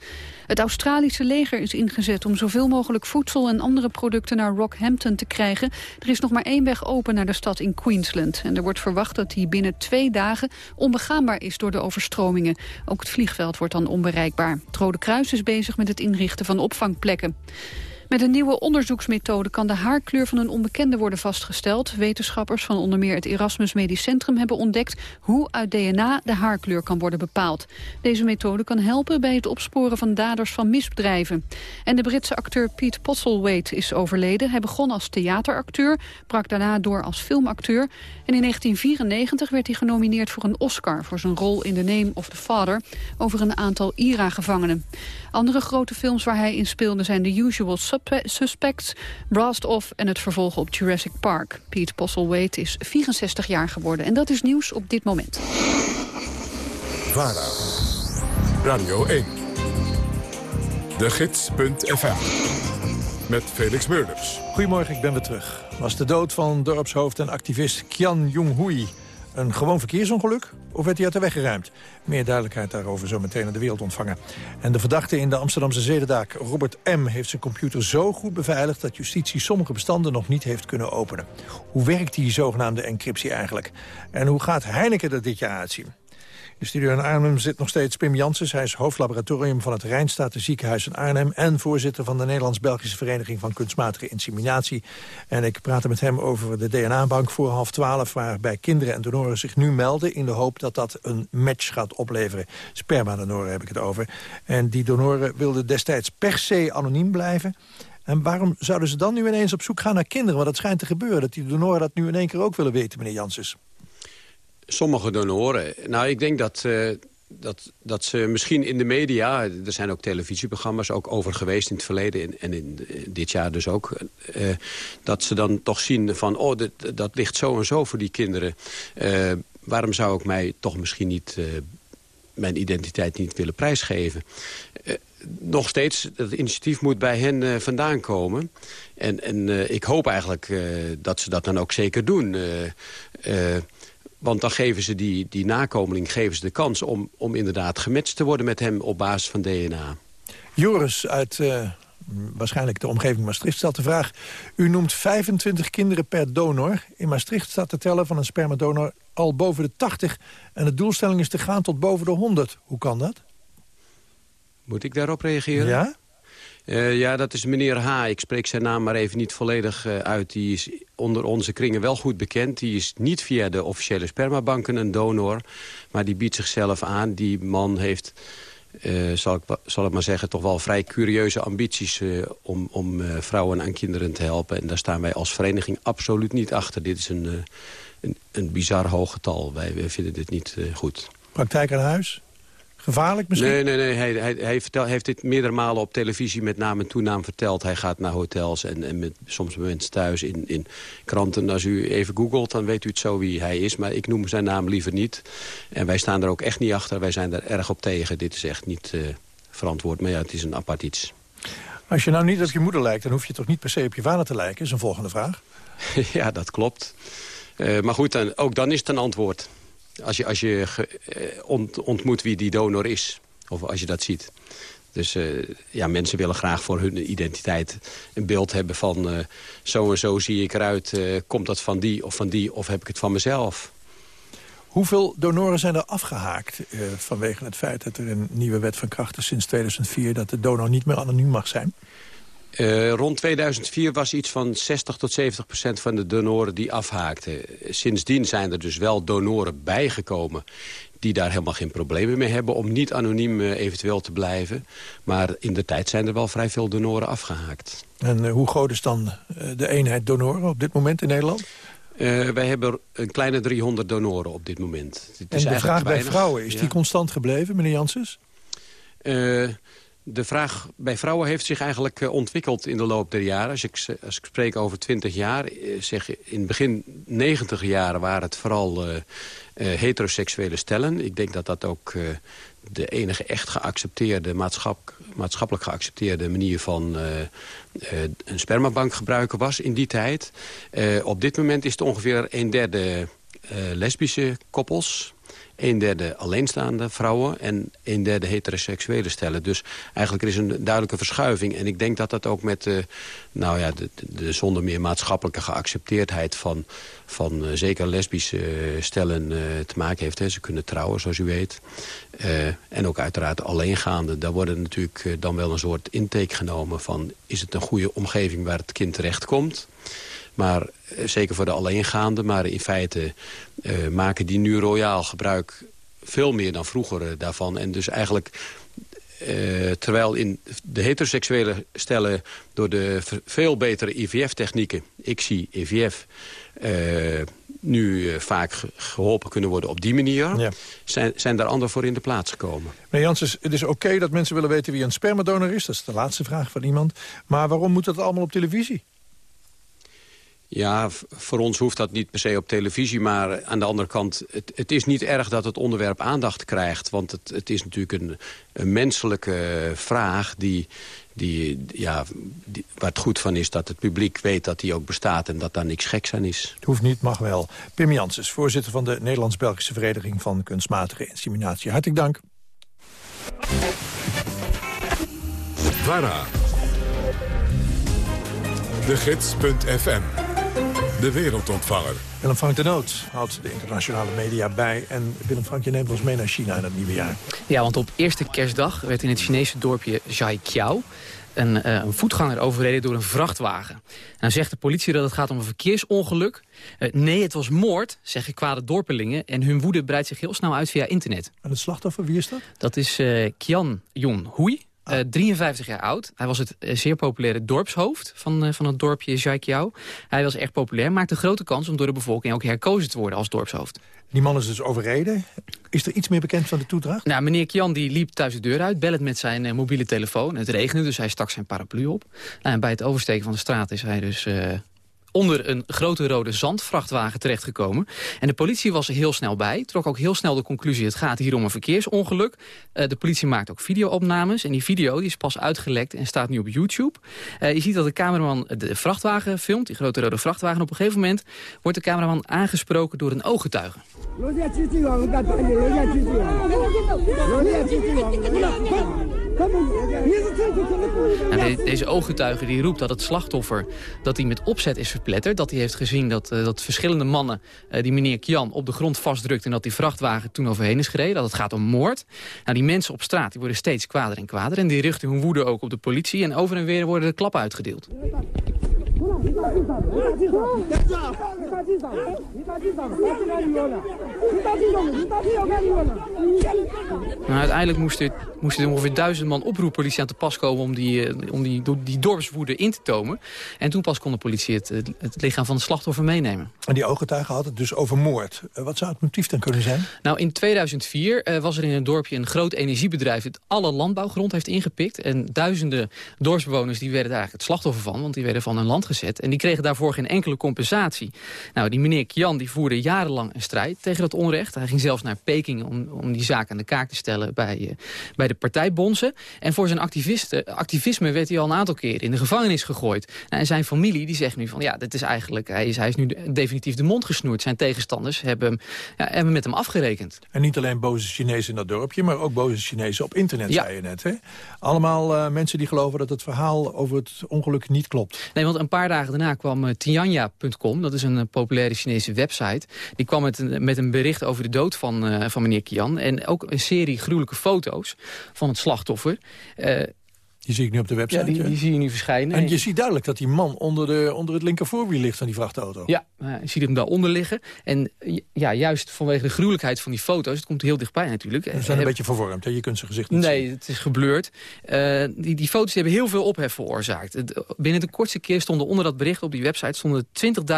S2: Het Australische leger is ingezet om zoveel mogelijk voedsel en andere producten naar Rockhampton te krijgen. Er is nog maar één weg open naar de stad in Queensland. En er wordt verwacht dat die binnen twee dagen onbegaanbaar is door de overstromingen. Ook het vliegveld wordt dan onbereikbaar. Het Rode Kruis is bezig met het inrichten van opvangplekken. Met een nieuwe onderzoeksmethode kan de haarkleur van een onbekende worden vastgesteld. Wetenschappers van onder meer het Erasmus Medisch Centrum hebben ontdekt hoe uit DNA de haarkleur kan worden bepaald. Deze methode kan helpen bij het opsporen van daders van misdrijven. En de Britse acteur Pete Postlethwaite is overleden. Hij begon als theateracteur, brak daarna door als filmacteur. En in 1994 werd hij genomineerd voor een Oscar voor zijn rol in The Name of the Father over een aantal IRA-gevangenen. Andere grote films waar hij in speelde zijn The Usual Suspects, Blast Off en het vervolg op Jurassic Park. Pete Postlethwaite is 64 jaar geworden en dat is nieuws op dit moment.
S1: VARA, Radio 1, de gids.fm, met Felix Meurders.
S6: Goedemorgen, ik ben weer terug. Was de dood van dorpshoofd en activist Kian Jong-hui een gewoon verkeersongeluk of werd hij uit de weg geruimd? Meer duidelijkheid daarover zo meteen in de wereld ontvangen. En de verdachte in de Amsterdamse zedendaak, Robert M., heeft zijn computer zo goed beveiligd... dat justitie sommige bestanden nog niet heeft kunnen openen. Hoe werkt die zogenaamde encryptie eigenlijk? En hoe gaat Heineken er dit jaar uitzien? De studio in Arnhem zit nog steeds Pim Janssens. Hij is hoofdlaboratorium van het Rijnstaten Ziekenhuis in Arnhem... en voorzitter van de Nederlands-Belgische Vereniging van Kunstmatige Inseminatie. En ik praatte met hem over de DNA-bank voor half twaalf... waarbij kinderen en donoren zich nu melden... in de hoop dat dat een match gaat opleveren. Spermadonoren heb ik het over. En die donoren wilden destijds per se anoniem blijven... En waarom zouden ze dan nu ineens op zoek gaan naar kinderen? Want dat schijnt te gebeuren, dat die donoren dat nu in één keer ook willen weten, meneer Janssens.
S24: Sommige donoren. Nou, ik denk dat, uh, dat, dat ze misschien in de media... er zijn ook televisieprogramma's ook over geweest in het verleden... en, en in, dit jaar dus ook... Uh, dat ze dan toch zien van... oh, dat, dat ligt zo en zo voor die kinderen. Waarom zou ik mij toch misschien niet... mijn identiteit niet willen prijsgeven. nog steeds, het initiatief moet bij hen vandaan komen. En, en ik hoop eigenlijk dat ze dat dan ook zeker doen. Want dan geven ze die, die nakomeling geven ze de kans om, om inderdaad gematcht te worden met hem op basis van DNA.
S6: Joris uit uh, waarschijnlijk de omgeving Maastricht, stelt de vraag... u noemt 25 kinderen per donor. In Maastricht staat de tellen van een spermadonor al boven de 80... en de doelstelling is te gaan tot boven de 100. Hoe kan dat?
S24: Moet ik daarop reageren?
S6: Ja?
S24: Uh, ja, dat is meneer H. Ik spreek zijn naam maar even niet volledig uh, uit. Die is onder onze kringen wel goed bekend. Die is niet via de officiële spermabanken een donor. Maar die biedt zichzelf aan. Die man heeft, uh, zal, ik, zal ik maar zeggen, toch wel vrij curieuze ambities... om, om vrouwen en kinderen te helpen. En daar staan wij als vereniging absoluut niet achter. Dit is een, een, een bizar hoog getal. Wij, wij vinden dit niet goed.
S6: Praktijk aan huis? Gevaarlijk misschien?
S24: Nee, nee, nee. Hij, hij, hij vertel, heeft dit meerdere malen op televisie met naam en toenaam verteld. Hij gaat naar hotels en, en met, soms bij mensen thuis in, in kranten. Als u even googelt, dan weet u het zo wie hij is. Maar ik noem zijn naam liever niet. En wij staan er ook echt niet achter. Wij zijn er erg op tegen. Dit is echt niet uh, verantwoord. Maar ja, het is een apart iets.
S6: Als je nou niet op je moeder lijkt, dan hoef je toch niet per se op je vader te lijken? is een volgende vraag.
S24: ja, dat klopt. Uh, maar goed, dan, ook dan is het een antwoord. Als je, als je eh, ont, ontmoet wie die donor is. Of als je dat ziet. Dus uh, ja, mensen willen graag voor hun identiteit een beeld hebben van... Uh, zo en zo zie ik eruit, komt dat van die of van die of heb ik het van mezelf?
S6: Hoeveel donoren zijn er afgehaakt vanwege het feit dat er een nieuwe wet van kracht is sinds 2004... dat de donor niet meer anoniem mag zijn?
S24: Uh, rond 2004 was iets van 60 tot 70 procent van de donoren die afhaakten. Sindsdien zijn er dus wel donoren bijgekomen die daar helemaal geen problemen mee hebben... om niet anoniem uh, eventueel te blijven. Maar in de tijd zijn er wel vrij veel donoren afgehaakt.
S6: En uh, hoe groot is dan de eenheid donoren op dit moment in Nederland?
S24: wij hebben een kleine 300 donoren op dit moment.
S6: Het en de vraag bij vrouwen, is ja. die constant gebleven, meneer Janssens?
S24: De vraag bij vrouwen heeft zich eigenlijk uh, ontwikkeld in de loop der jaren. Als ik, als ik spreek over 20 jaar, uh, zeg in het begin 90 jaren waren het vooral uh, heteroseksuele stellen. Ik denk dat dat ook de enige echt geaccepteerde, maatschappelijk geaccepteerde manier van een spermabank gebruiken was in die tijd. op dit moment is het ongeveer een derde lesbische koppels een derde alleenstaande vrouwen en een derde heteroseksuele stellen. Dus eigenlijk er is een duidelijke verschuiving. En ik denk dat dat ook met de, nou ja, de, de zonder meer maatschappelijke geaccepteerdheid van, van uh, zeker lesbische stellen uh, te maken heeft. Hè. Ze kunnen trouwen, zoals u weet. En ook uiteraard alleengaande. Daar worden natuurlijk dan wel een soort intake genomen van... is het een goede omgeving waar het kind terechtkomt... Maar eh, zeker voor de alleengaande. Maar in feite uh, maken die nu royaal gebruik veel meer dan vroeger uh, daarvan. En dus eigenlijk... Uh, terwijl in de heteroseksuele stellen door de veel betere IVF-technieken... ik zie IVF nu vaak geholpen kunnen worden op die manier... Ja. Zijn, zijn daar anderen voor in de plaats gekomen.
S6: Meneer Janssens, het is oké dat mensen willen weten wie een spermadonor is. Dat is de laatste vraag van iemand. Maar waarom moet dat allemaal op televisie?
S24: Ja, voor ons hoeft dat niet per se op televisie. Maar aan de andere kant, het, het is niet erg dat het onderwerp aandacht krijgt. Want het, het is natuurlijk een, een menselijke vraag die, die, ja, die, waar het goed van is dat het publiek weet dat die ook bestaat... en dat daar niks geks aan is.
S6: Het hoeft niet, mag wel. Pim Janssens, voorzitter van de Nederlands-Belgische Vereniging... van Kunstmatige Inseminatie. Hartelijk dank.
S1: VARA. De Gids.fm de wereldontvanger.
S6: Willem Frank de Noot houdt de internationale media bij. En Willem Frank, je neemt ons mee naar China in het nieuwe jaar.
S27: Ja, want op eerste kerstdag werd in het Chinese dorpje Zhaiqiao... Een, uh, een voetganger overreden door een vrachtwagen. Nou zegt de politie dat het gaat om een verkeersongeluk. Uh, nee, het was moord, zeggen kwade dorpelingen. En hun woede breidt zich heel snel uit via internet.
S6: En het slachtoffer, wie is dat?
S27: Dat is uh, Qian Yong Hui. Uh, 53 jaar oud. Hij was het uh, zeer populaire dorpshoofd van, uh, van het dorpje Jaikiao. Hij was erg populair, maakte grote kans om door de bevolking ook herkozen te worden als dorpshoofd.
S6: Die man is dus overreden. Is er iets meer bekend van de toedracht?
S27: Nou, meneer Kian die liep thuis de deur uit, bellend met zijn mobiele telefoon. Het regende, dus hij stak zijn paraplu op. Nou, en bij het oversteken van de straat is hij dus onder een grote rode zandvrachtwagen terechtgekomen. En de politie was er heel snel bij. Trok ook heel snel de conclusie, het gaat hier om een verkeersongeluk. Uh, de politie maakt ook videoopnames. En die video die is pas uitgelekt en staat nu op YouTube. Uh, je ziet dat de cameraman de vrachtwagen filmt, die grote rode vrachtwagen. Op een gegeven moment wordt de cameraman aangesproken door een ooggetuige. Nou, de- deze ooggetuige die roept dat het slachtoffer dat hij met opzet is verpletterd. Dat hij heeft gezien dat, eh, dat verschillende mannen eh, die meneer Kian op de grond vastdrukt... en dat die vrachtwagen toen overheen is gereden. Dat het gaat om moord. Nou, die mensen op straat die worden steeds kwader en kwader. En die richten hun woede ook op de politie. En over en weer worden de klappen uitgedeeld. Nou, uiteindelijk moest er, moest er ongeveer duizend man oproeppolitie aan te pas komen... om die, eh, om die, die dorpswoede in te tomen. En toen pas kon de politie het, het, het lichaam van het slachtoffer meenemen.
S6: En die ooggetuige had het dus over moord. Eh, wat zou het motief dan kunnen zijn?
S27: Nou, in 2004 eh, was er in een dorpje een groot energiebedrijf... dat alle landbouwgrond heeft ingepikt. En duizenden dorpsbewoners die werden daar eigenlijk het slachtoffer van... want die werden van hun land gezet. En die kregen daarvoor geen enkele compensatie. Nou, die meneer Kian die voerde jarenlang een strijd tegen dat onrecht. Hij ging zelfs naar Peking om, om die zaak aan de kaak te stellen... bij, eh, bij de partijbonzen. En voor zijn activisten, activisme werd hij al een aantal keren in de gevangenis gegooid. Nou, en zijn familie die zegt nu van... ja, dit is eigenlijk, hij is, hij is nu de- definitief de mond gesnoerd. Zijn tegenstanders hebben, hem, ja, hebben met hem afgerekend.
S6: En niet alleen boze Chinezen in dat dorpje, maar ook boze Chinezen op internet,
S27: Ja.
S6: zei je net. Hè? Allemaal eh, mensen die geloven dat het verhaal over het ongeluk niet klopt.
S27: Nee, want een paar dagen daarna kwam eh, Tianya.com, dat is een eh, populaire Chinese website. Die kwam met een, met een bericht over de dood van, eh, van meneer Kian. En ook een serie gruwelijke foto's van het slachtoffer. Eh,
S6: Die zie ik nu op de website.
S27: ja, die, zie je nu verschijnen.
S6: En je ziet duidelijk dat die man onder, de, onder het linker voorwiel ligt van die vrachtauto.
S27: Ja, eh, je ziet hem daaronder liggen. En eh, ja, juist vanwege de gruwelijkheid van die foto's, het komt heel dichtbij natuurlijk.
S6: Ze zijn een
S27: heb-
S6: beetje vervormd, hè? je kunt zijn gezicht niet zien.
S27: Nee, het is geblurred. Eh, die, die foto's hebben heel veel ophef veroorzaakt. Binnen de kortste keer stonden onder dat bericht op die website stonden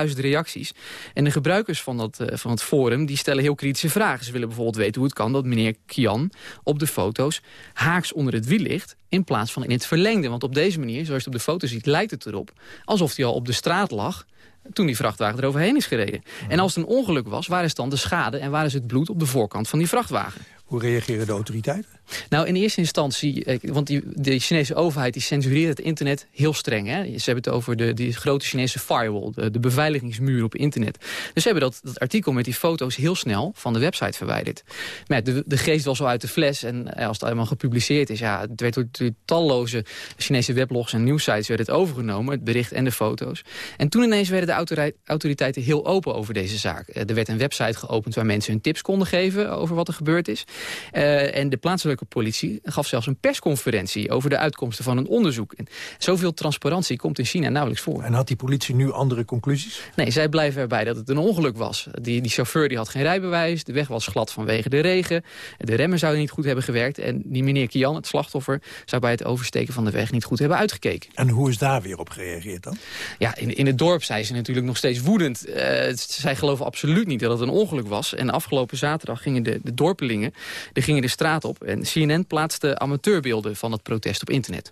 S27: 20.000 reacties. En de gebruikers van, dat, van het forum die stellen heel kritische vragen. Ze willen bijvoorbeeld weten hoe het kan dat meneer Kian op de foto's haaks onder het wiel ligt in plaats van in het verlengde. Want op deze manier, zoals je het op de foto ziet, lijkt het erop alsof hij al op de straat lag toen die vrachtwagen eroverheen is gereden. En als het een ongeluk was, waar is dan de schade en waar is het bloed op de voorkant van die vrachtwagen?
S6: Hoe reageren de autoriteiten?
S27: Nou, in eerste instantie, eh, want die, de Chinese overheid die censureert het internet heel streng. Hè? Ze hebben het over de, die grote Chinese firewall, de, beveiligingsmuur op internet. Dus ze hebben dat, dat artikel met die foto's heel snel van de website verwijderd. Maar de, de geest was al uit de fles en eh, als het allemaal gepubliceerd is... ja, het werd door, door talloze Chinese weblogs en nieuwsites werd het overgenomen, het bericht en de foto's. En toen ineens werden de autoriteiten heel open over deze zaak. Eh, Er werd een website geopend waar mensen hun tips konden geven over wat er gebeurd is. Eh, en de plaatselijke politie gaf zelfs een persconferentie over de uitkomsten van een onderzoek. En zoveel transparantie komt in China nauwelijks voor.
S6: En had die politie nu andere conclusies?
S27: Nee, zij blijven erbij dat het een ongeluk was. Die, die chauffeur die had geen rijbewijs, de weg was glad vanwege de regen, de remmen zouden niet goed hebben gewerkt en die meneer Kian, het slachtoffer, zou bij het oversteken van de weg niet goed hebben uitgekeken.
S6: En hoe is daar weer op gereageerd dan?
S27: Ja, in, in het dorp zijn ze natuurlijk nog steeds woedend. Eh, zij geloven absoluut niet dat het een ongeluk was. En afgelopen zaterdag gingen de, de dorpelingen die gingen de straat op. En CNN plaatste amateurbeelden van het protest op internet.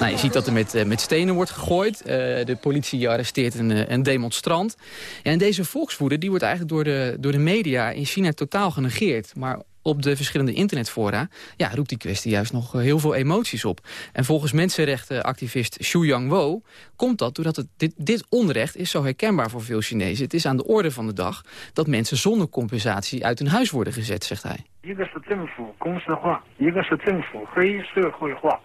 S27: Nou, je ziet dat er met, eh, met stenen wordt gegooid. Eh, de politie arresteert een, eh, een demonstrant. Ja, en deze volkswoede die wordt eigenlijk door de, door de media in China totaal genegeerd. Maar op de verschillende internetfora ja, roept die kwestie juist nog eh, heel veel emoties op. En volgens mensenrechtenactivist Xu Yangwo komt dat doordat het, dit, dit onrecht is zo herkenbaar voor veel Chinezen. Het is aan de orde van de dag dat mensen zonder compensatie uit hun huis worden gezet, zegt hij.
S28: 一个是政府公司化，一个是政府非社会化。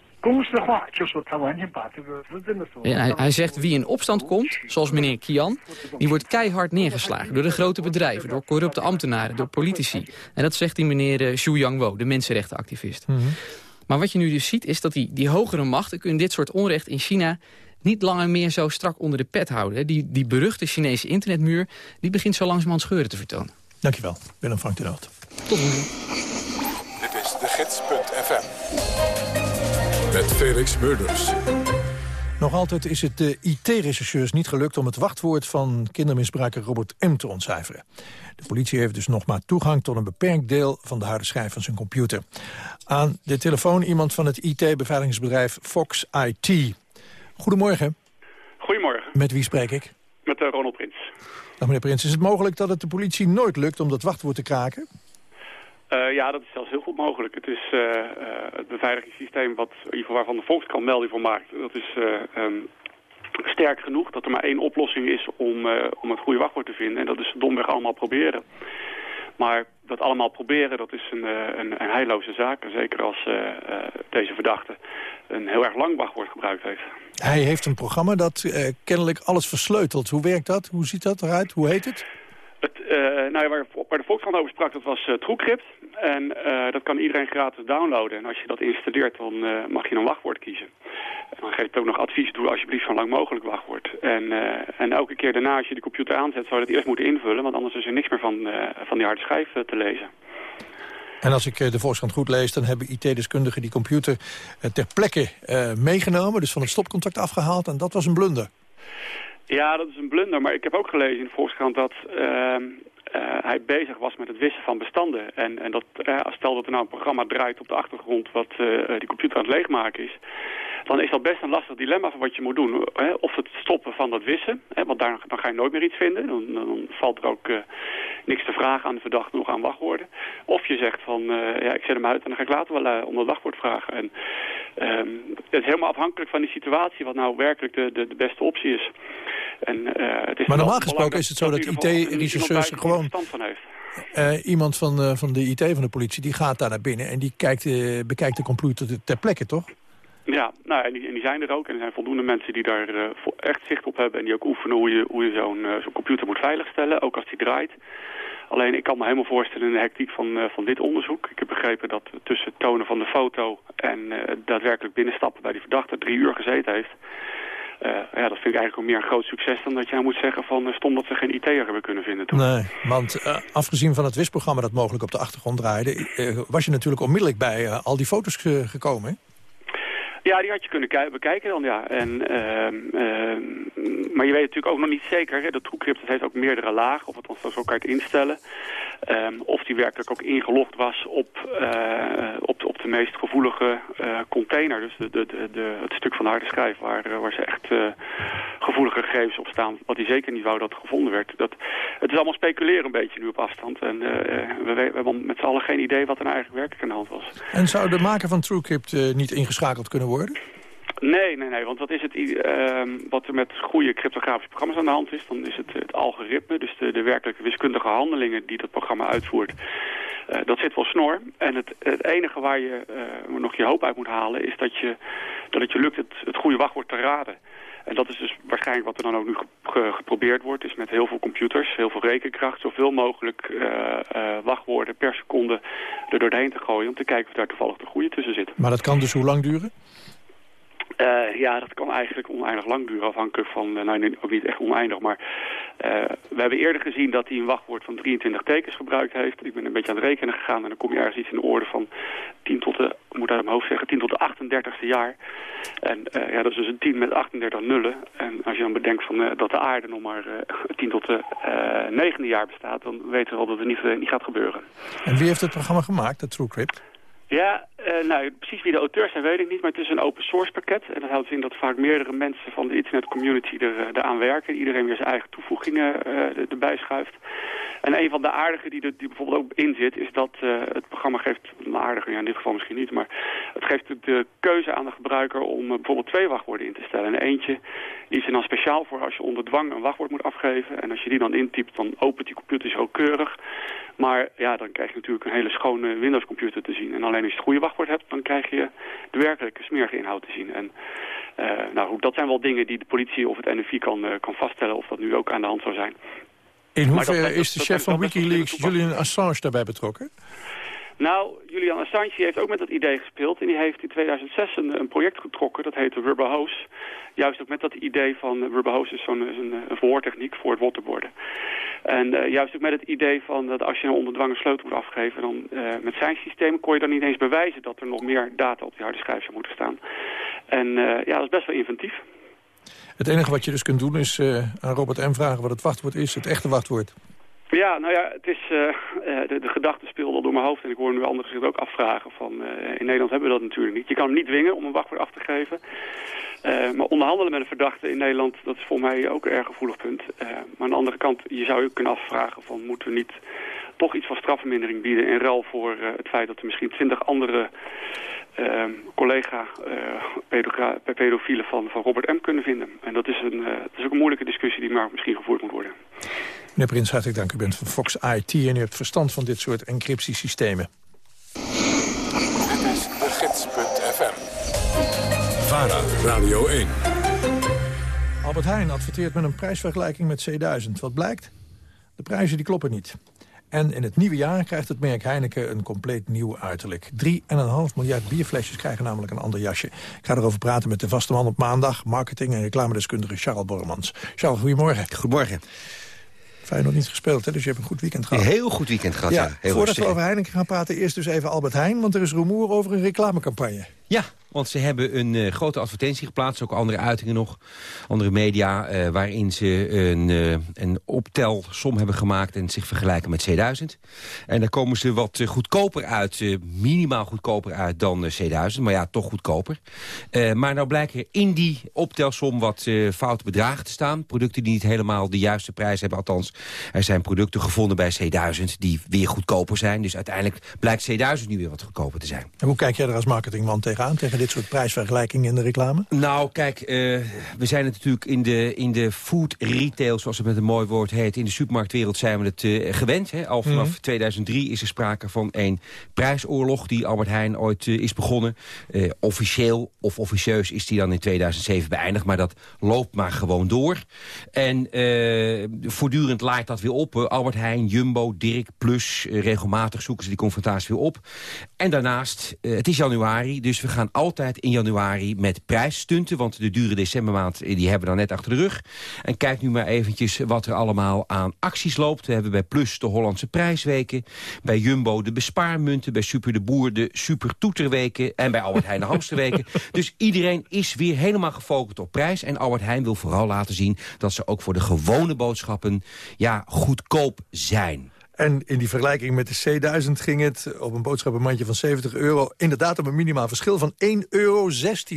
S27: hij, hij zegt wie in opstand komt, zoals meneer Kian, die wordt keihard neergeslagen door de grote bedrijven, door corrupte ambtenaren, door politici. En dat zegt die meneer uh, Xu Yangwo, de mensenrechtenactivist. Mhm. Maar wat je nu dus ziet is dat die, die hogere machten kunnen dit soort onrecht in China niet langer meer zo strak onder de pet houden. Die, die beruchte Chinese internetmuur die begint zo langzamerhand scheuren te vertonen.
S6: Dankjewel, Willem Frank de Rood.
S27: Tot.
S1: Dit is de gids.fm. Met Felix Murders.
S6: Nog altijd is het de IT-rechercheurs niet gelukt om het wachtwoord van kindermisbruiker Robert M. te ontcijferen. De politie heeft dus nog maar toegang tot een beperkt deel van de harde schijf van zijn computer. Aan de telefoon iemand van het IT-beveiligingsbedrijf Fox IT. Goedemorgen,
S29: Goedemorgen,
S6: met wie spreek ik?
S29: met eh, Ronald Prins.
S6: Dag meneer Prins, is het mogelijk dat het de politie nooit lukt om dat wachtwoord te kraken?
S29: Eh, ja, dat is zelfs heel goed mogelijk. Het is eh, eh, het beveiligingssysteem wat, waarvan de Volkskrant melding van maakt. Dat is eh, ehm, sterk genoeg dat er maar één oplossing is om, om het goede wachtwoord te vinden. En dat is domweg allemaal proberen. Maar dat allemaal proberen, dat is een, een, een heilloze zaak. Zeker als deze verdachte een heel erg lang wachtwoord gebruikt heeft.
S6: Hij heeft een programma dat kennelijk alles versleutelt. Hoe werkt dat? Hoe ziet dat eruit? Hoe heet het?
S29: Het, uh, nou, waar, waar de Volkskrant over sprak, dat was uh, TrueCrypt. En uh, dat kan iedereen gratis downloaden. En als je dat installeert, dan mag je een wachtwoord kiezen. En dan geeft het ook nog advies, doe alsjeblieft zo lang mogelijk wachtwoord. En, en elke keer daarna, als je de computer aanzet, zou je dat eerst moeten invullen. Want anders is er niks meer van, van die harde schijf te lezen.
S6: En als ik de Volkskrant goed lees, dan hebben IT-deskundigen die computer ter plekke meegenomen. Dus van het stopcontact afgehaald. En dat was een blunder.
S29: Ja, dat is een blunder. Maar ik heb ook gelezen in de Volkskrant dat uh, hij bezig was met het wissen van bestanden. En, en dat, uh, stel dat er nou een programma draait op de achtergrond wat die computer aan het leegmaken is dan is dat best een lastig dilemma van wat je moet doen. Hè? Of het stoppen van dat wissen, hè? want daar, dan ga je nooit meer iets vinden. Dan, dan valt er ook uh, niks te vragen aan de verdachte nog aan wachtwoorden. Of je zegt van, uh, ja, ik zet hem uit en dan ga ik later wel uh, om dat wachtwoord vragen. En um, het is helemaal afhankelijk van die situatie wat nou werkelijk de, de, de beste optie is. En, het is
S6: maar normaal gesproken is het zo dat IT-rechercheurs gewoon...
S29: Van heeft.
S6: Uh, iemand van, uh, van de IT van de politie die gaat daar naar binnen en die kijkt, uh, bekijkt de computer ter plekke, toch?
S29: Ja, nou, en die, en die zijn er ook. En er zijn voldoende mensen die daar echt zicht op hebben... en die ook oefenen hoe je, hoe je zo'n zo'n computer moet veiligstellen, ook als die draait. Alleen, ik kan me helemaal voorstellen in de hectiek van, van dit onderzoek. Ik heb begrepen dat tussen het tonen van de foto en daadwerkelijk binnenstappen bij die verdachte drie uur gezeten heeft. Ja, dat vind ik eigenlijk ook meer een groot succes dan dat jij moet zeggen van stom dat ze geen IT'er hebben kunnen vinden toen.
S6: Nee, want afgezien van het wisprogramma dat mogelijk op de achtergrond draaide... was je natuurlijk onmiddellijk bij al die foto's gekomen?
S29: Ja, die had je kunnen bekijken dan, ja. En, uh, uh, maar je weet natuurlijk ook nog niet zeker. Hè? De TrueCrypt heeft ook meerdere lagen, of althans zo kan het instellen. Um, of die werkelijk ook ingelogd was op, uh, op, op de meest gevoelige uh, container. Dus de, de, de, het stuk van de harde schijf waar, waar ze echt gevoelige gegevens op staan. Wat hij zeker niet wou dat gevonden werd. Dat, het is allemaal speculeren een beetje nu op afstand. En we, we, hebben met z'n allen geen idee wat er nou eigenlijk werkelijk aan de hand was.
S6: En zou de maker van TrueCrypt niet ingeschakeld kunnen worden?
S29: Nee, nee, nee, want wat is het, uh, wat er met goede cryptografische programma's aan de hand is, dan is het het algoritme, dus de, de werkelijke wiskundige handelingen die dat programma uitvoert, uh, dat zit wel snor. En het, het enige waar je uh, nog je hoop uit moet halen is dat, je, dat het je lukt het, het goede wachtwoord te raden. En dat is dus waarschijnlijk wat er dan ook nu ge geprobeerd wordt, is met heel veel computers, heel veel rekenkracht, zoveel mogelijk uh, wachtwoorden per seconde er doorheen te gooien om te kijken of daar toevallig de goede tussen zit.
S6: Maar dat kan dus hoe lang duren?
S29: Uh, ja, dat kan eigenlijk oneindig lang duren, afhankelijk van, uh, nou niet echt oneindig, maar uh, we hebben eerder gezien dat hij een wachtwoord van 23 tekens gebruikt heeft. Ik ben een beetje aan het rekenen gegaan en dan kom je ergens iets in de orde van 10 tot de, moet uit mijn hoofd zeggen, 10 tot de 38ste jaar. En ja, dat is dus een 10 met 38 nullen. En als je dan bedenkt van, dat de aarde nog maar 10 tot de negende jaar bestaat, dan weten we al dat het niet, niet gaat gebeuren.
S6: En wie heeft het programma gemaakt, de TrueCrypt?
S29: Ja, uh, nou, precies wie de auteurs zijn weet ik niet, maar het is een open source pakket. En dat houdt in dat vaak meerdere mensen van de internet community er, uh, eraan werken. Iedereen weer zijn eigen toevoegingen uh, erbij schuift. En een van de aardige die er bijvoorbeeld ook in zit, is dat het programma geeft, een aardige, ja, in dit geval misschien niet, maar het geeft de keuze aan de gebruiker om bijvoorbeeld twee wachtwoorden in te stellen. En eentje is er dan speciaal voor als je onder dwang een wachtwoord moet afgeven. En als je die dan intypt, dan opent die computer zo keurig. Maar ja, dan krijg je natuurlijk een hele schone Windows computer te zien. En alleen als je het goede wachtwoord hebt, dan krijg je de werkelijke smerige inhoud te zien. En uh, nou, dat zijn wel dingen die de politie of het NFI kan, kan vaststellen of dat nu ook aan de hand zou zijn.
S6: In hoeverre is de chef van Wikileaks, Julian Assange, daarbij betrokken?
S29: Nou, Julian Assange heeft ook met dat idee gespeeld. En die heeft in 2006 een, een project getrokken, dat heette Rubberhose. Juist ook met dat idee van, uh, Rubberhose is zo'n een, een verhoortechniek voor het waterboarden. En uh, juist ook met het idee van dat als je een onderdwang een sleutel moet afgeven... dan uh, met zijn systeem kon je dan niet eens bewijzen dat er nog meer data op die harde schijf zou moeten staan. En ja, dat is best wel inventief.
S6: Het enige wat je dus kunt doen is aan Robert M. vragen wat het wachtwoord is, het echte wachtwoord.
S29: Ja, nou ja, het is, uh, de, de gedachte speelde al door mijn hoofd en ik hoor nu anderen zich ook afvragen van, in Nederland hebben we dat natuurlijk niet. Je kan hem niet dwingen om een wachtwoord af te geven. Maar onderhandelen met een verdachte in Nederland, dat is voor mij ook een erg gevoelig punt. maar aan de andere kant, je zou je kunnen afvragen van, moeten we niet toch iets van strafvermindering bieden in ruil voor het feit dat er misschien twintig andere collega pedofielen van, van Robert M. kunnen vinden. En dat is, een, dat is ook een moeilijke discussie die maar misschien gevoerd moet worden.
S6: Meneer Prins, hartelijk dank. U bent van Fox IT en u hebt verstand van dit soort encryptiesystemen.
S1: Dit is de gids.fm. VARA, Radio 1.
S6: Albert Heijn adverteert met een prijsvergelijking met C1000. Wat blijkt? De prijzen die kloppen niet. En in het nieuwe jaar krijgt het merk Heineken een compleet nieuw uiterlijk. 3,5 miljard bierflesjes krijgen namelijk een ander jasje. Ik ga erover praten met de vaste man op maandag... marketing- en reclamedeskundige Charles Bormans. Charles, goedemorgen.
S30: Goedemorgen.
S6: Fijn nog niet gespeeld, hè? dus je hebt een goed weekend gehad.
S30: Een heel goed weekend gehad, ja.
S6: ja
S30: heel
S6: voordat we over Heineken gaan praten, eerst dus even Albert Heijn... want er is rumoer over een reclamecampagne.
S30: Ja, want ze hebben een eh, grote advertentie geplaatst, ook andere uitingen nog, andere media, eh, waarin ze een, eh, een optelsom hebben gemaakt en zich vergelijken met C1000. En daar komen ze wat goedkoper uit, minimaal goedkoper uit dan eh, C1000, maar ja, toch goedkoper. Maar nou blijken er in die optelsom wat foute bedragen te staan. Producten die niet helemaal de juiste prijs hebben, althans, er zijn producten gevonden bij C1000 die weer goedkoper zijn. Dus uiteindelijk blijkt C1000 nu weer wat goedkoper te zijn.
S6: En hoe kijk jij er als marketingman tegenaan, tegen dit soort prijsvergelijkingen in de reclame?
S30: Nou, kijk, eh, we zijn het natuurlijk in de, in de food retail, zoals het met een mooi woord heet... in de supermarktwereld zijn we het eh, gewend. Hè? Al vanaf
S6: Mhm.
S30: 2003 is er sprake van een prijsoorlog... die Albert Heijn ooit eh, is begonnen. Officieel of officieus is die dan in 2007 beëindigd... maar dat loopt maar gewoon door. En voortdurend laait dat weer op. Albert Heijn, Jumbo, Dirk, Plus... regelmatig zoeken ze die confrontatie weer op. En daarnaast, het is januari, dus we gaan altijd in januari met prijsstunten. Want de dure decembermaand eh, die hebben we dan net achter de rug. En kijk nu maar eventjes wat er allemaal aan acties loopt. We hebben bij Plus de Hollandse prijsweken. Bij Jumbo de bespaarmunten. Bij Super de Boer de Super Toeterweken. En bij Albert Heijn de Hamsterweken. Dus iedereen is weer helemaal gefocust op prijs. En Albert Heijn wil vooral laten zien dat ze ook voor de gewone boodschappen ja, goedkoop zijn.
S6: En in die vergelijking met de C1000 ging het op een boodschappenmandje van 70 euro... inderdaad om een minimaal verschil van 1,16 euro.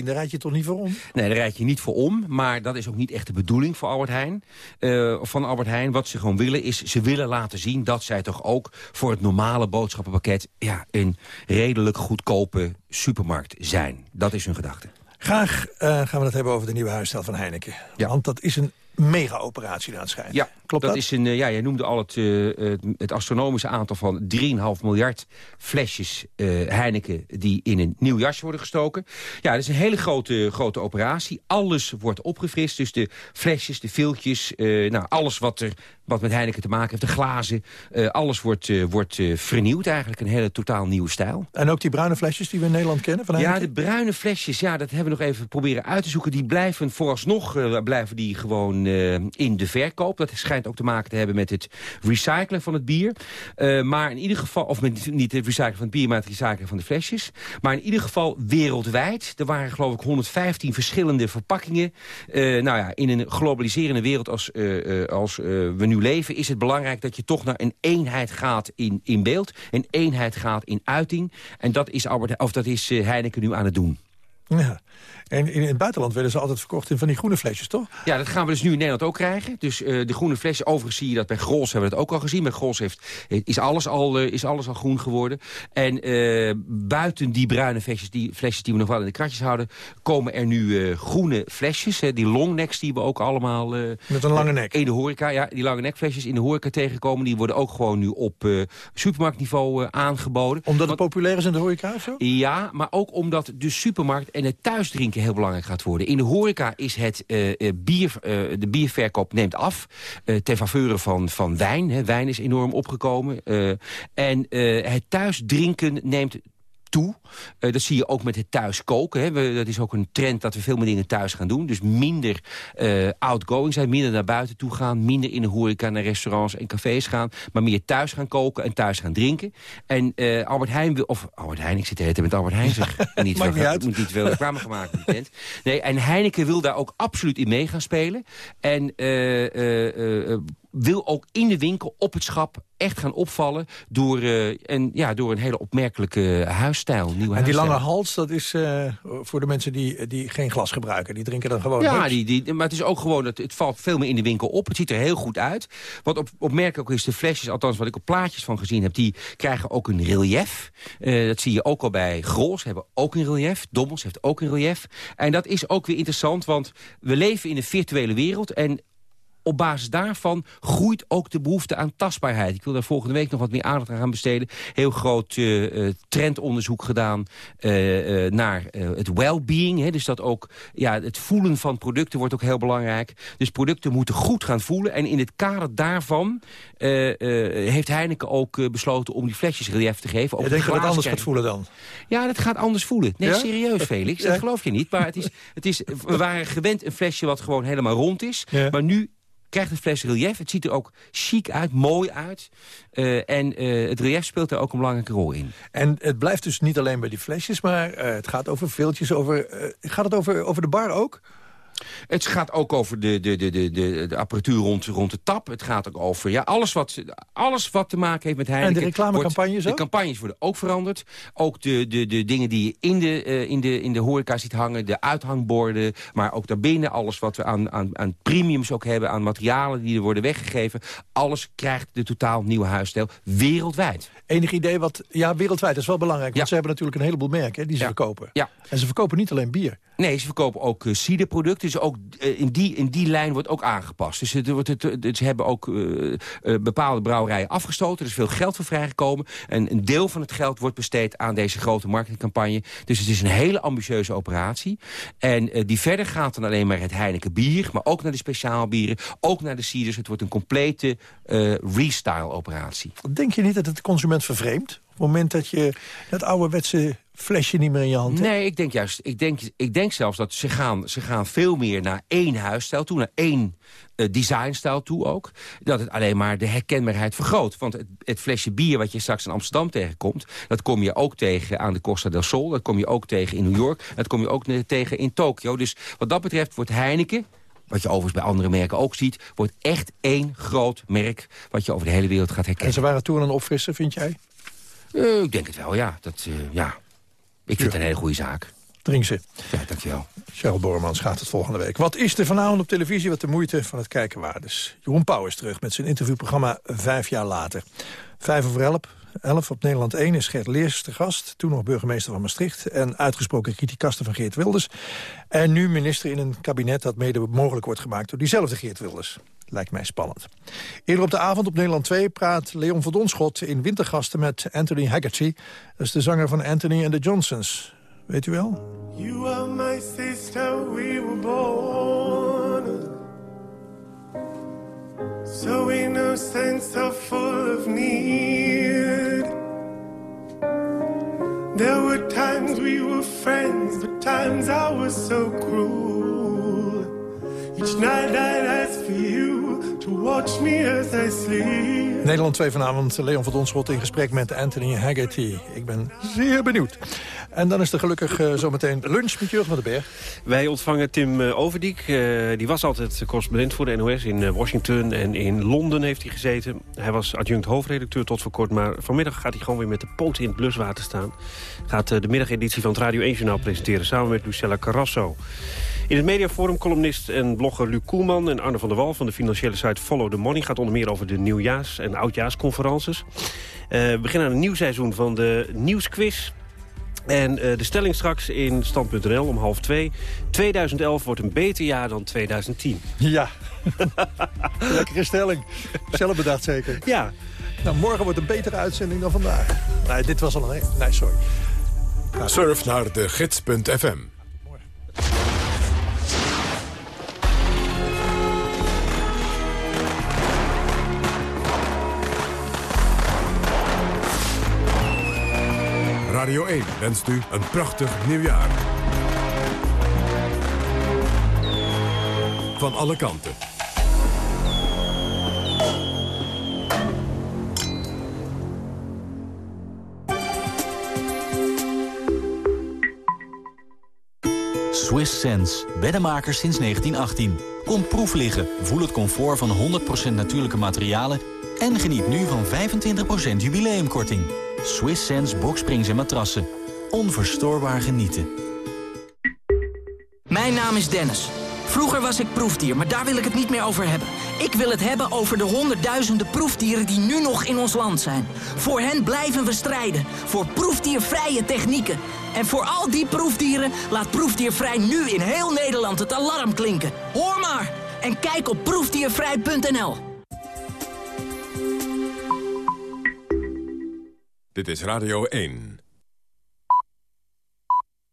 S6: Daar rijd je toch niet voor om?
S30: Nee, daar rijd je niet voor om. Maar dat is ook niet echt de bedoeling voor Albert Heijn. Eh, van Albert Heijn. Wat ze gewoon willen is, ze willen laten zien dat zij toch ook voor het normale boodschappenpakket ja, een redelijk goedkope supermarkt zijn. Dat is hun gedachte.
S6: Graag eh, gaan we het hebben over de nieuwe huisstijl van Heineken. Want dat is een mega-operatie naar het schijnt.
S30: Ja,
S6: Klopt dat?
S30: is een, eh, ja, jij noemde al het, eh, het, astronomische aantal van 3,5 miljard flesjes eh, Heineken die in een nieuw jasje worden gestoken. Ja, dat is een hele grote, grote operatie. Alles wordt opgefrist, dus de flesjes, de viltjes, nou, alles wat, er, wat met Heineken te maken heeft, de glazen, eh, alles wordt, eh, wordt eh, vernieuwd eigenlijk. Een hele totaal nieuwe stijl.
S6: En ook die bruine flesjes die we in Nederland kennen van
S30: Ja,
S6: Heineken?
S30: de bruine flesjes, ja, dat hebben we nog even proberen uit te zoeken. Die blijven vooralsnog blijven die gewoon in de verkoop. Dat schijnt ook te maken te hebben met het recyclen van het bier. Maar in ieder geval, of met, niet het recyclen van het bier, maar het recyclen van de flesjes. Maar in ieder geval wereldwijd. Er waren geloof ik 115 verschillende verpakkingen. Nou ja, in een globaliserende wereld als, als we nu leven... is het belangrijk dat je toch naar een eenheid gaat in, in beeld. Een eenheid gaat in uiting. En dat is, Albert, of dat is eh, Heineken nu aan het doen.
S6: Ja. En in het buitenland werden ze altijd verkocht in van die groene flesjes, toch?
S30: Ja, dat gaan we dus nu in Nederland ook krijgen. Dus eh, de groene flesjes, overigens zie je dat bij Grols hebben we dat ook al gezien. Bij Grols heeft, is, alles al, eh, is alles al groen geworden. En eh, buiten die bruine flesjes die, flesjes die we nog wel in de kratjes houden... komen er nu eh, groene flesjes. Hè, die longnecks die we ook allemaal... eh,
S6: Met een lange nek.
S30: In de horeca, ja, die lange nekflesjes in de horeca tegenkomen... die worden ook gewoon nu op eh, supermarktniveau eh, aangeboden.
S6: Omdat het populair is in de horeca of zo?
S30: Ja, maar ook omdat de supermarkt en het thuisdrinken heel belangrijk gaat worden. In de horeca is het eh, eh, bier, eh, de bierverkoop neemt af. eh ten faveur van, van wijn. Hè. Wijn is enorm opgekomen. en het thuisdrinken neemt toe. Eh, dat zie je ook met het thuis koken. Hè. We, dat is ook een trend dat we veel meer dingen thuis gaan doen. Dus minder eh, outgoing zijn, minder naar buiten toe gaan... minder in de horeca naar restaurants en cafés gaan... maar meer thuis gaan koken en thuis gaan drinken. En eh, Albert Heijn wil... Of Albert Heijn, ik zit de hele tijd met Albert Heijn, zeg. niet
S6: maakt
S30: veel,
S6: niet uit.
S30: moet niet veel reclame gemaakt tent. Nee, en Heineken wil daar ook absoluut in mee gaan spelen. En wil ook in de winkel op het schap echt gaan opvallen... door, eh, een, ja, door een hele opmerkelijke huisstijl. Nieuwe
S6: En die lange hals, dat is eh, voor de mensen die, die geen glas gebruiken. Die drinken dan gewoon
S30: Ja, die, die, maar het is ook gewoon, het, het valt veel meer in de winkel op. Het ziet er heel goed uit. Wat op, opmerkelijk is, de flesjes, althans wat ik op plaatjes van gezien heb... die krijgen ook een relief. Eh, dat zie je ook al bij Grols, hebben ook een relief. Dommels heeft ook een relief. En dat is ook weer interessant, want we leven in een virtuele wereld... en op basis daarvan groeit ook de behoefte aan tastbaarheid. Ik wil daar volgende week nog wat meer aandacht aan gaan besteden. Heel groot uh, trendonderzoek gedaan naar het well-being. Dus dat ook ja, het voelen van producten wordt ook heel belangrijk. Dus producten moeten goed gaan voelen. En in het kader daarvan heeft Heineken ook besloten om die flesjes relief te geven.
S6: Je denkt dat het anders gaat voelen dan?
S30: Ja, dat gaat anders voelen. Nee, serieus Felix. Dat geloof je niet. Maar het is, het is, we waren gewend een flesje wat gewoon helemaal rond is. Maar nu krijgt het fles relief. Het ziet er ook chic uit, mooi uit. Uh, en uh, het relief speelt er ook een belangrijke rol in.
S6: En het blijft dus niet alleen bij die flesjes, maar uh, het gaat over veeltjes. Over, gaat het over, over de bar ook?
S30: Het gaat ook over de, de, de, de, de, apparatuur rond, rond de tap. Het gaat ook over ja, alles, wat, alles wat te maken heeft met Heineken.
S6: En de reclamecampagnes
S30: ook? De campagnes worden ook veranderd. Ook de, de, de dingen die je in de, uh, in, de, in de horeca ziet hangen. De uithangborden. Maar ook daarbinnen alles wat we aan, aan, aan premiums ook hebben. Aan materialen die er worden weggegeven. Alles krijgt de totaal nieuwe huisstijl. Wereldwijd.
S6: Enig idee wat... Ja, wereldwijd. Dat is wel belangrijk. Want ze hebben natuurlijk een heleboel merken die ze verkopen.
S30: Ja.
S6: En ze verkopen niet alleen bier.
S30: Nee, ze verkopen ook uh, ciderproducten. Dus ook uh, in, die, in die lijn wordt ook aangepast. Dus het, het, het, ze hebben ook uh, bepaalde brouwerijen afgestoten. Er is veel geld voor vrijgekomen. En een deel van het geld wordt besteed aan deze grote marketingcampagne. Dus het is een hele ambitieuze operatie. En die verder gaat dan alleen maar het Heineken bier. Maar ook naar de speciaalbieren. Ook naar de ciders. Het wordt een complete restyle operatie.
S6: Denk je niet dat het consument vervreemdt? Het moment dat je dat ouderwetse flesje niet meer in je hand
S30: Nee, ik denk juist, ik denk, ik denk zelfs dat ze gaan, ze gaan veel meer naar één huisstijl toe, naar één uh, designstijl toe ook. Dat het alleen maar de herkenbaarheid vergroot. Want het, het, flesje bier wat je straks in Amsterdam tegenkomt... dat kom je ook tegen aan de Costa del Sol. Dat kom je ook tegen in New York. Dat kom je ook tegen in Tokio. Dus wat dat betreft wordt Heineken wat je overigens bij andere merken ook ziet... wordt echt één groot merk wat je over de hele wereld gaat herkennen.
S6: En ze waren toen een opfrissen, vind jij?
S30: Uh, ik denk het wel, ja. Dat, uh, ja. Ik vind het een hele goede zaak.
S6: Drink ze.
S30: Ja, dankjewel.
S6: Cheryl Bormans gaat het volgende week. Wat is er vanavond op televisie wat de moeite van het kijken waard is? Jeroen Pauw is terug met zijn interviewprogramma Vijf jaar later. Vijf over elf, elf op Nederland 1 is Gert Leers de gast. Toen nog burgemeester van Maastricht. En uitgesproken criticaster van Geert Wilders. En nu minister in een kabinet dat mede mogelijk wordt gemaakt door diezelfde Geert Wilders. Lijkt mij spannend. Eerder op de avond op Nederland 2 praat Leon van Donschot in Wintergasten met Anthony Haggerty. Dat is de zanger van Anthony and the Johnsons. Weet u wel? You are my sister, we were born So innocent, so full of need There were times we were friends, but times I was so cruel Each night I'd ask for you to watch me as I sleep. Nederland 2 vanavond, Leon van Donschot in gesprek met Anthony Haggerty. Ik ben zeer benieuwd. En dan is er gelukkig uh, zometeen lunch met Jurgen van den Berg.
S31: Wij ontvangen Tim uh, Overdiek. Uh, die was altijd correspondent voor de NOS. In Washington en in Londen heeft hij gezeten. Hij was adjunct hoofdredacteur tot voor kort. Maar vanmiddag gaat hij gewoon weer met de poten in het bluswater staan. Gaat de middageditie van het Radio 1 Journaal presenteren... samen met Lucella Carrasso. In het mediaforum columnist en blogger Luc Koelman en Arne van der Wal... van de financiële site Follow the Money... gaat onder meer over de nieuwjaars- en oudjaarsconferences. Uh, we beginnen aan een nieuw seizoen van de Nieuwsquiz... En uh, de stelling straks in stand.nl om half twee. 2011 wordt een beter jaar dan 2010.
S6: Ja, lekkere stelling. Zelf bedacht zeker.
S31: Ja.
S6: Nou, morgen wordt een betere uitzending dan vandaag. Nee, dit was al een... Nee, sorry.
S1: Surf naar de gids.fm. Radio 1 wenst u een prachtig nieuwjaar. Van alle kanten.
S32: Swiss Sense, beddenmakers sinds 1918. Kom proef liggen, voel het comfort van 100% natuurlijke materialen... en geniet nu van 25% jubileumkorting. Swiss Sense boksprings en matrassen. Onverstoorbaar genieten.
S33: Mijn naam is Dennis. Vroeger was ik proefdier, maar daar wil ik het niet meer over hebben. Ik wil het hebben over de honderdduizenden proefdieren die nu nog in ons land zijn. Voor hen blijven we strijden. Voor proefdiervrije technieken. En voor al die proefdieren laat Proefdiervrij nu in heel Nederland het alarm klinken. Hoor maar! En kijk op proefdiervrij.nl.
S1: Dit is Radio 1.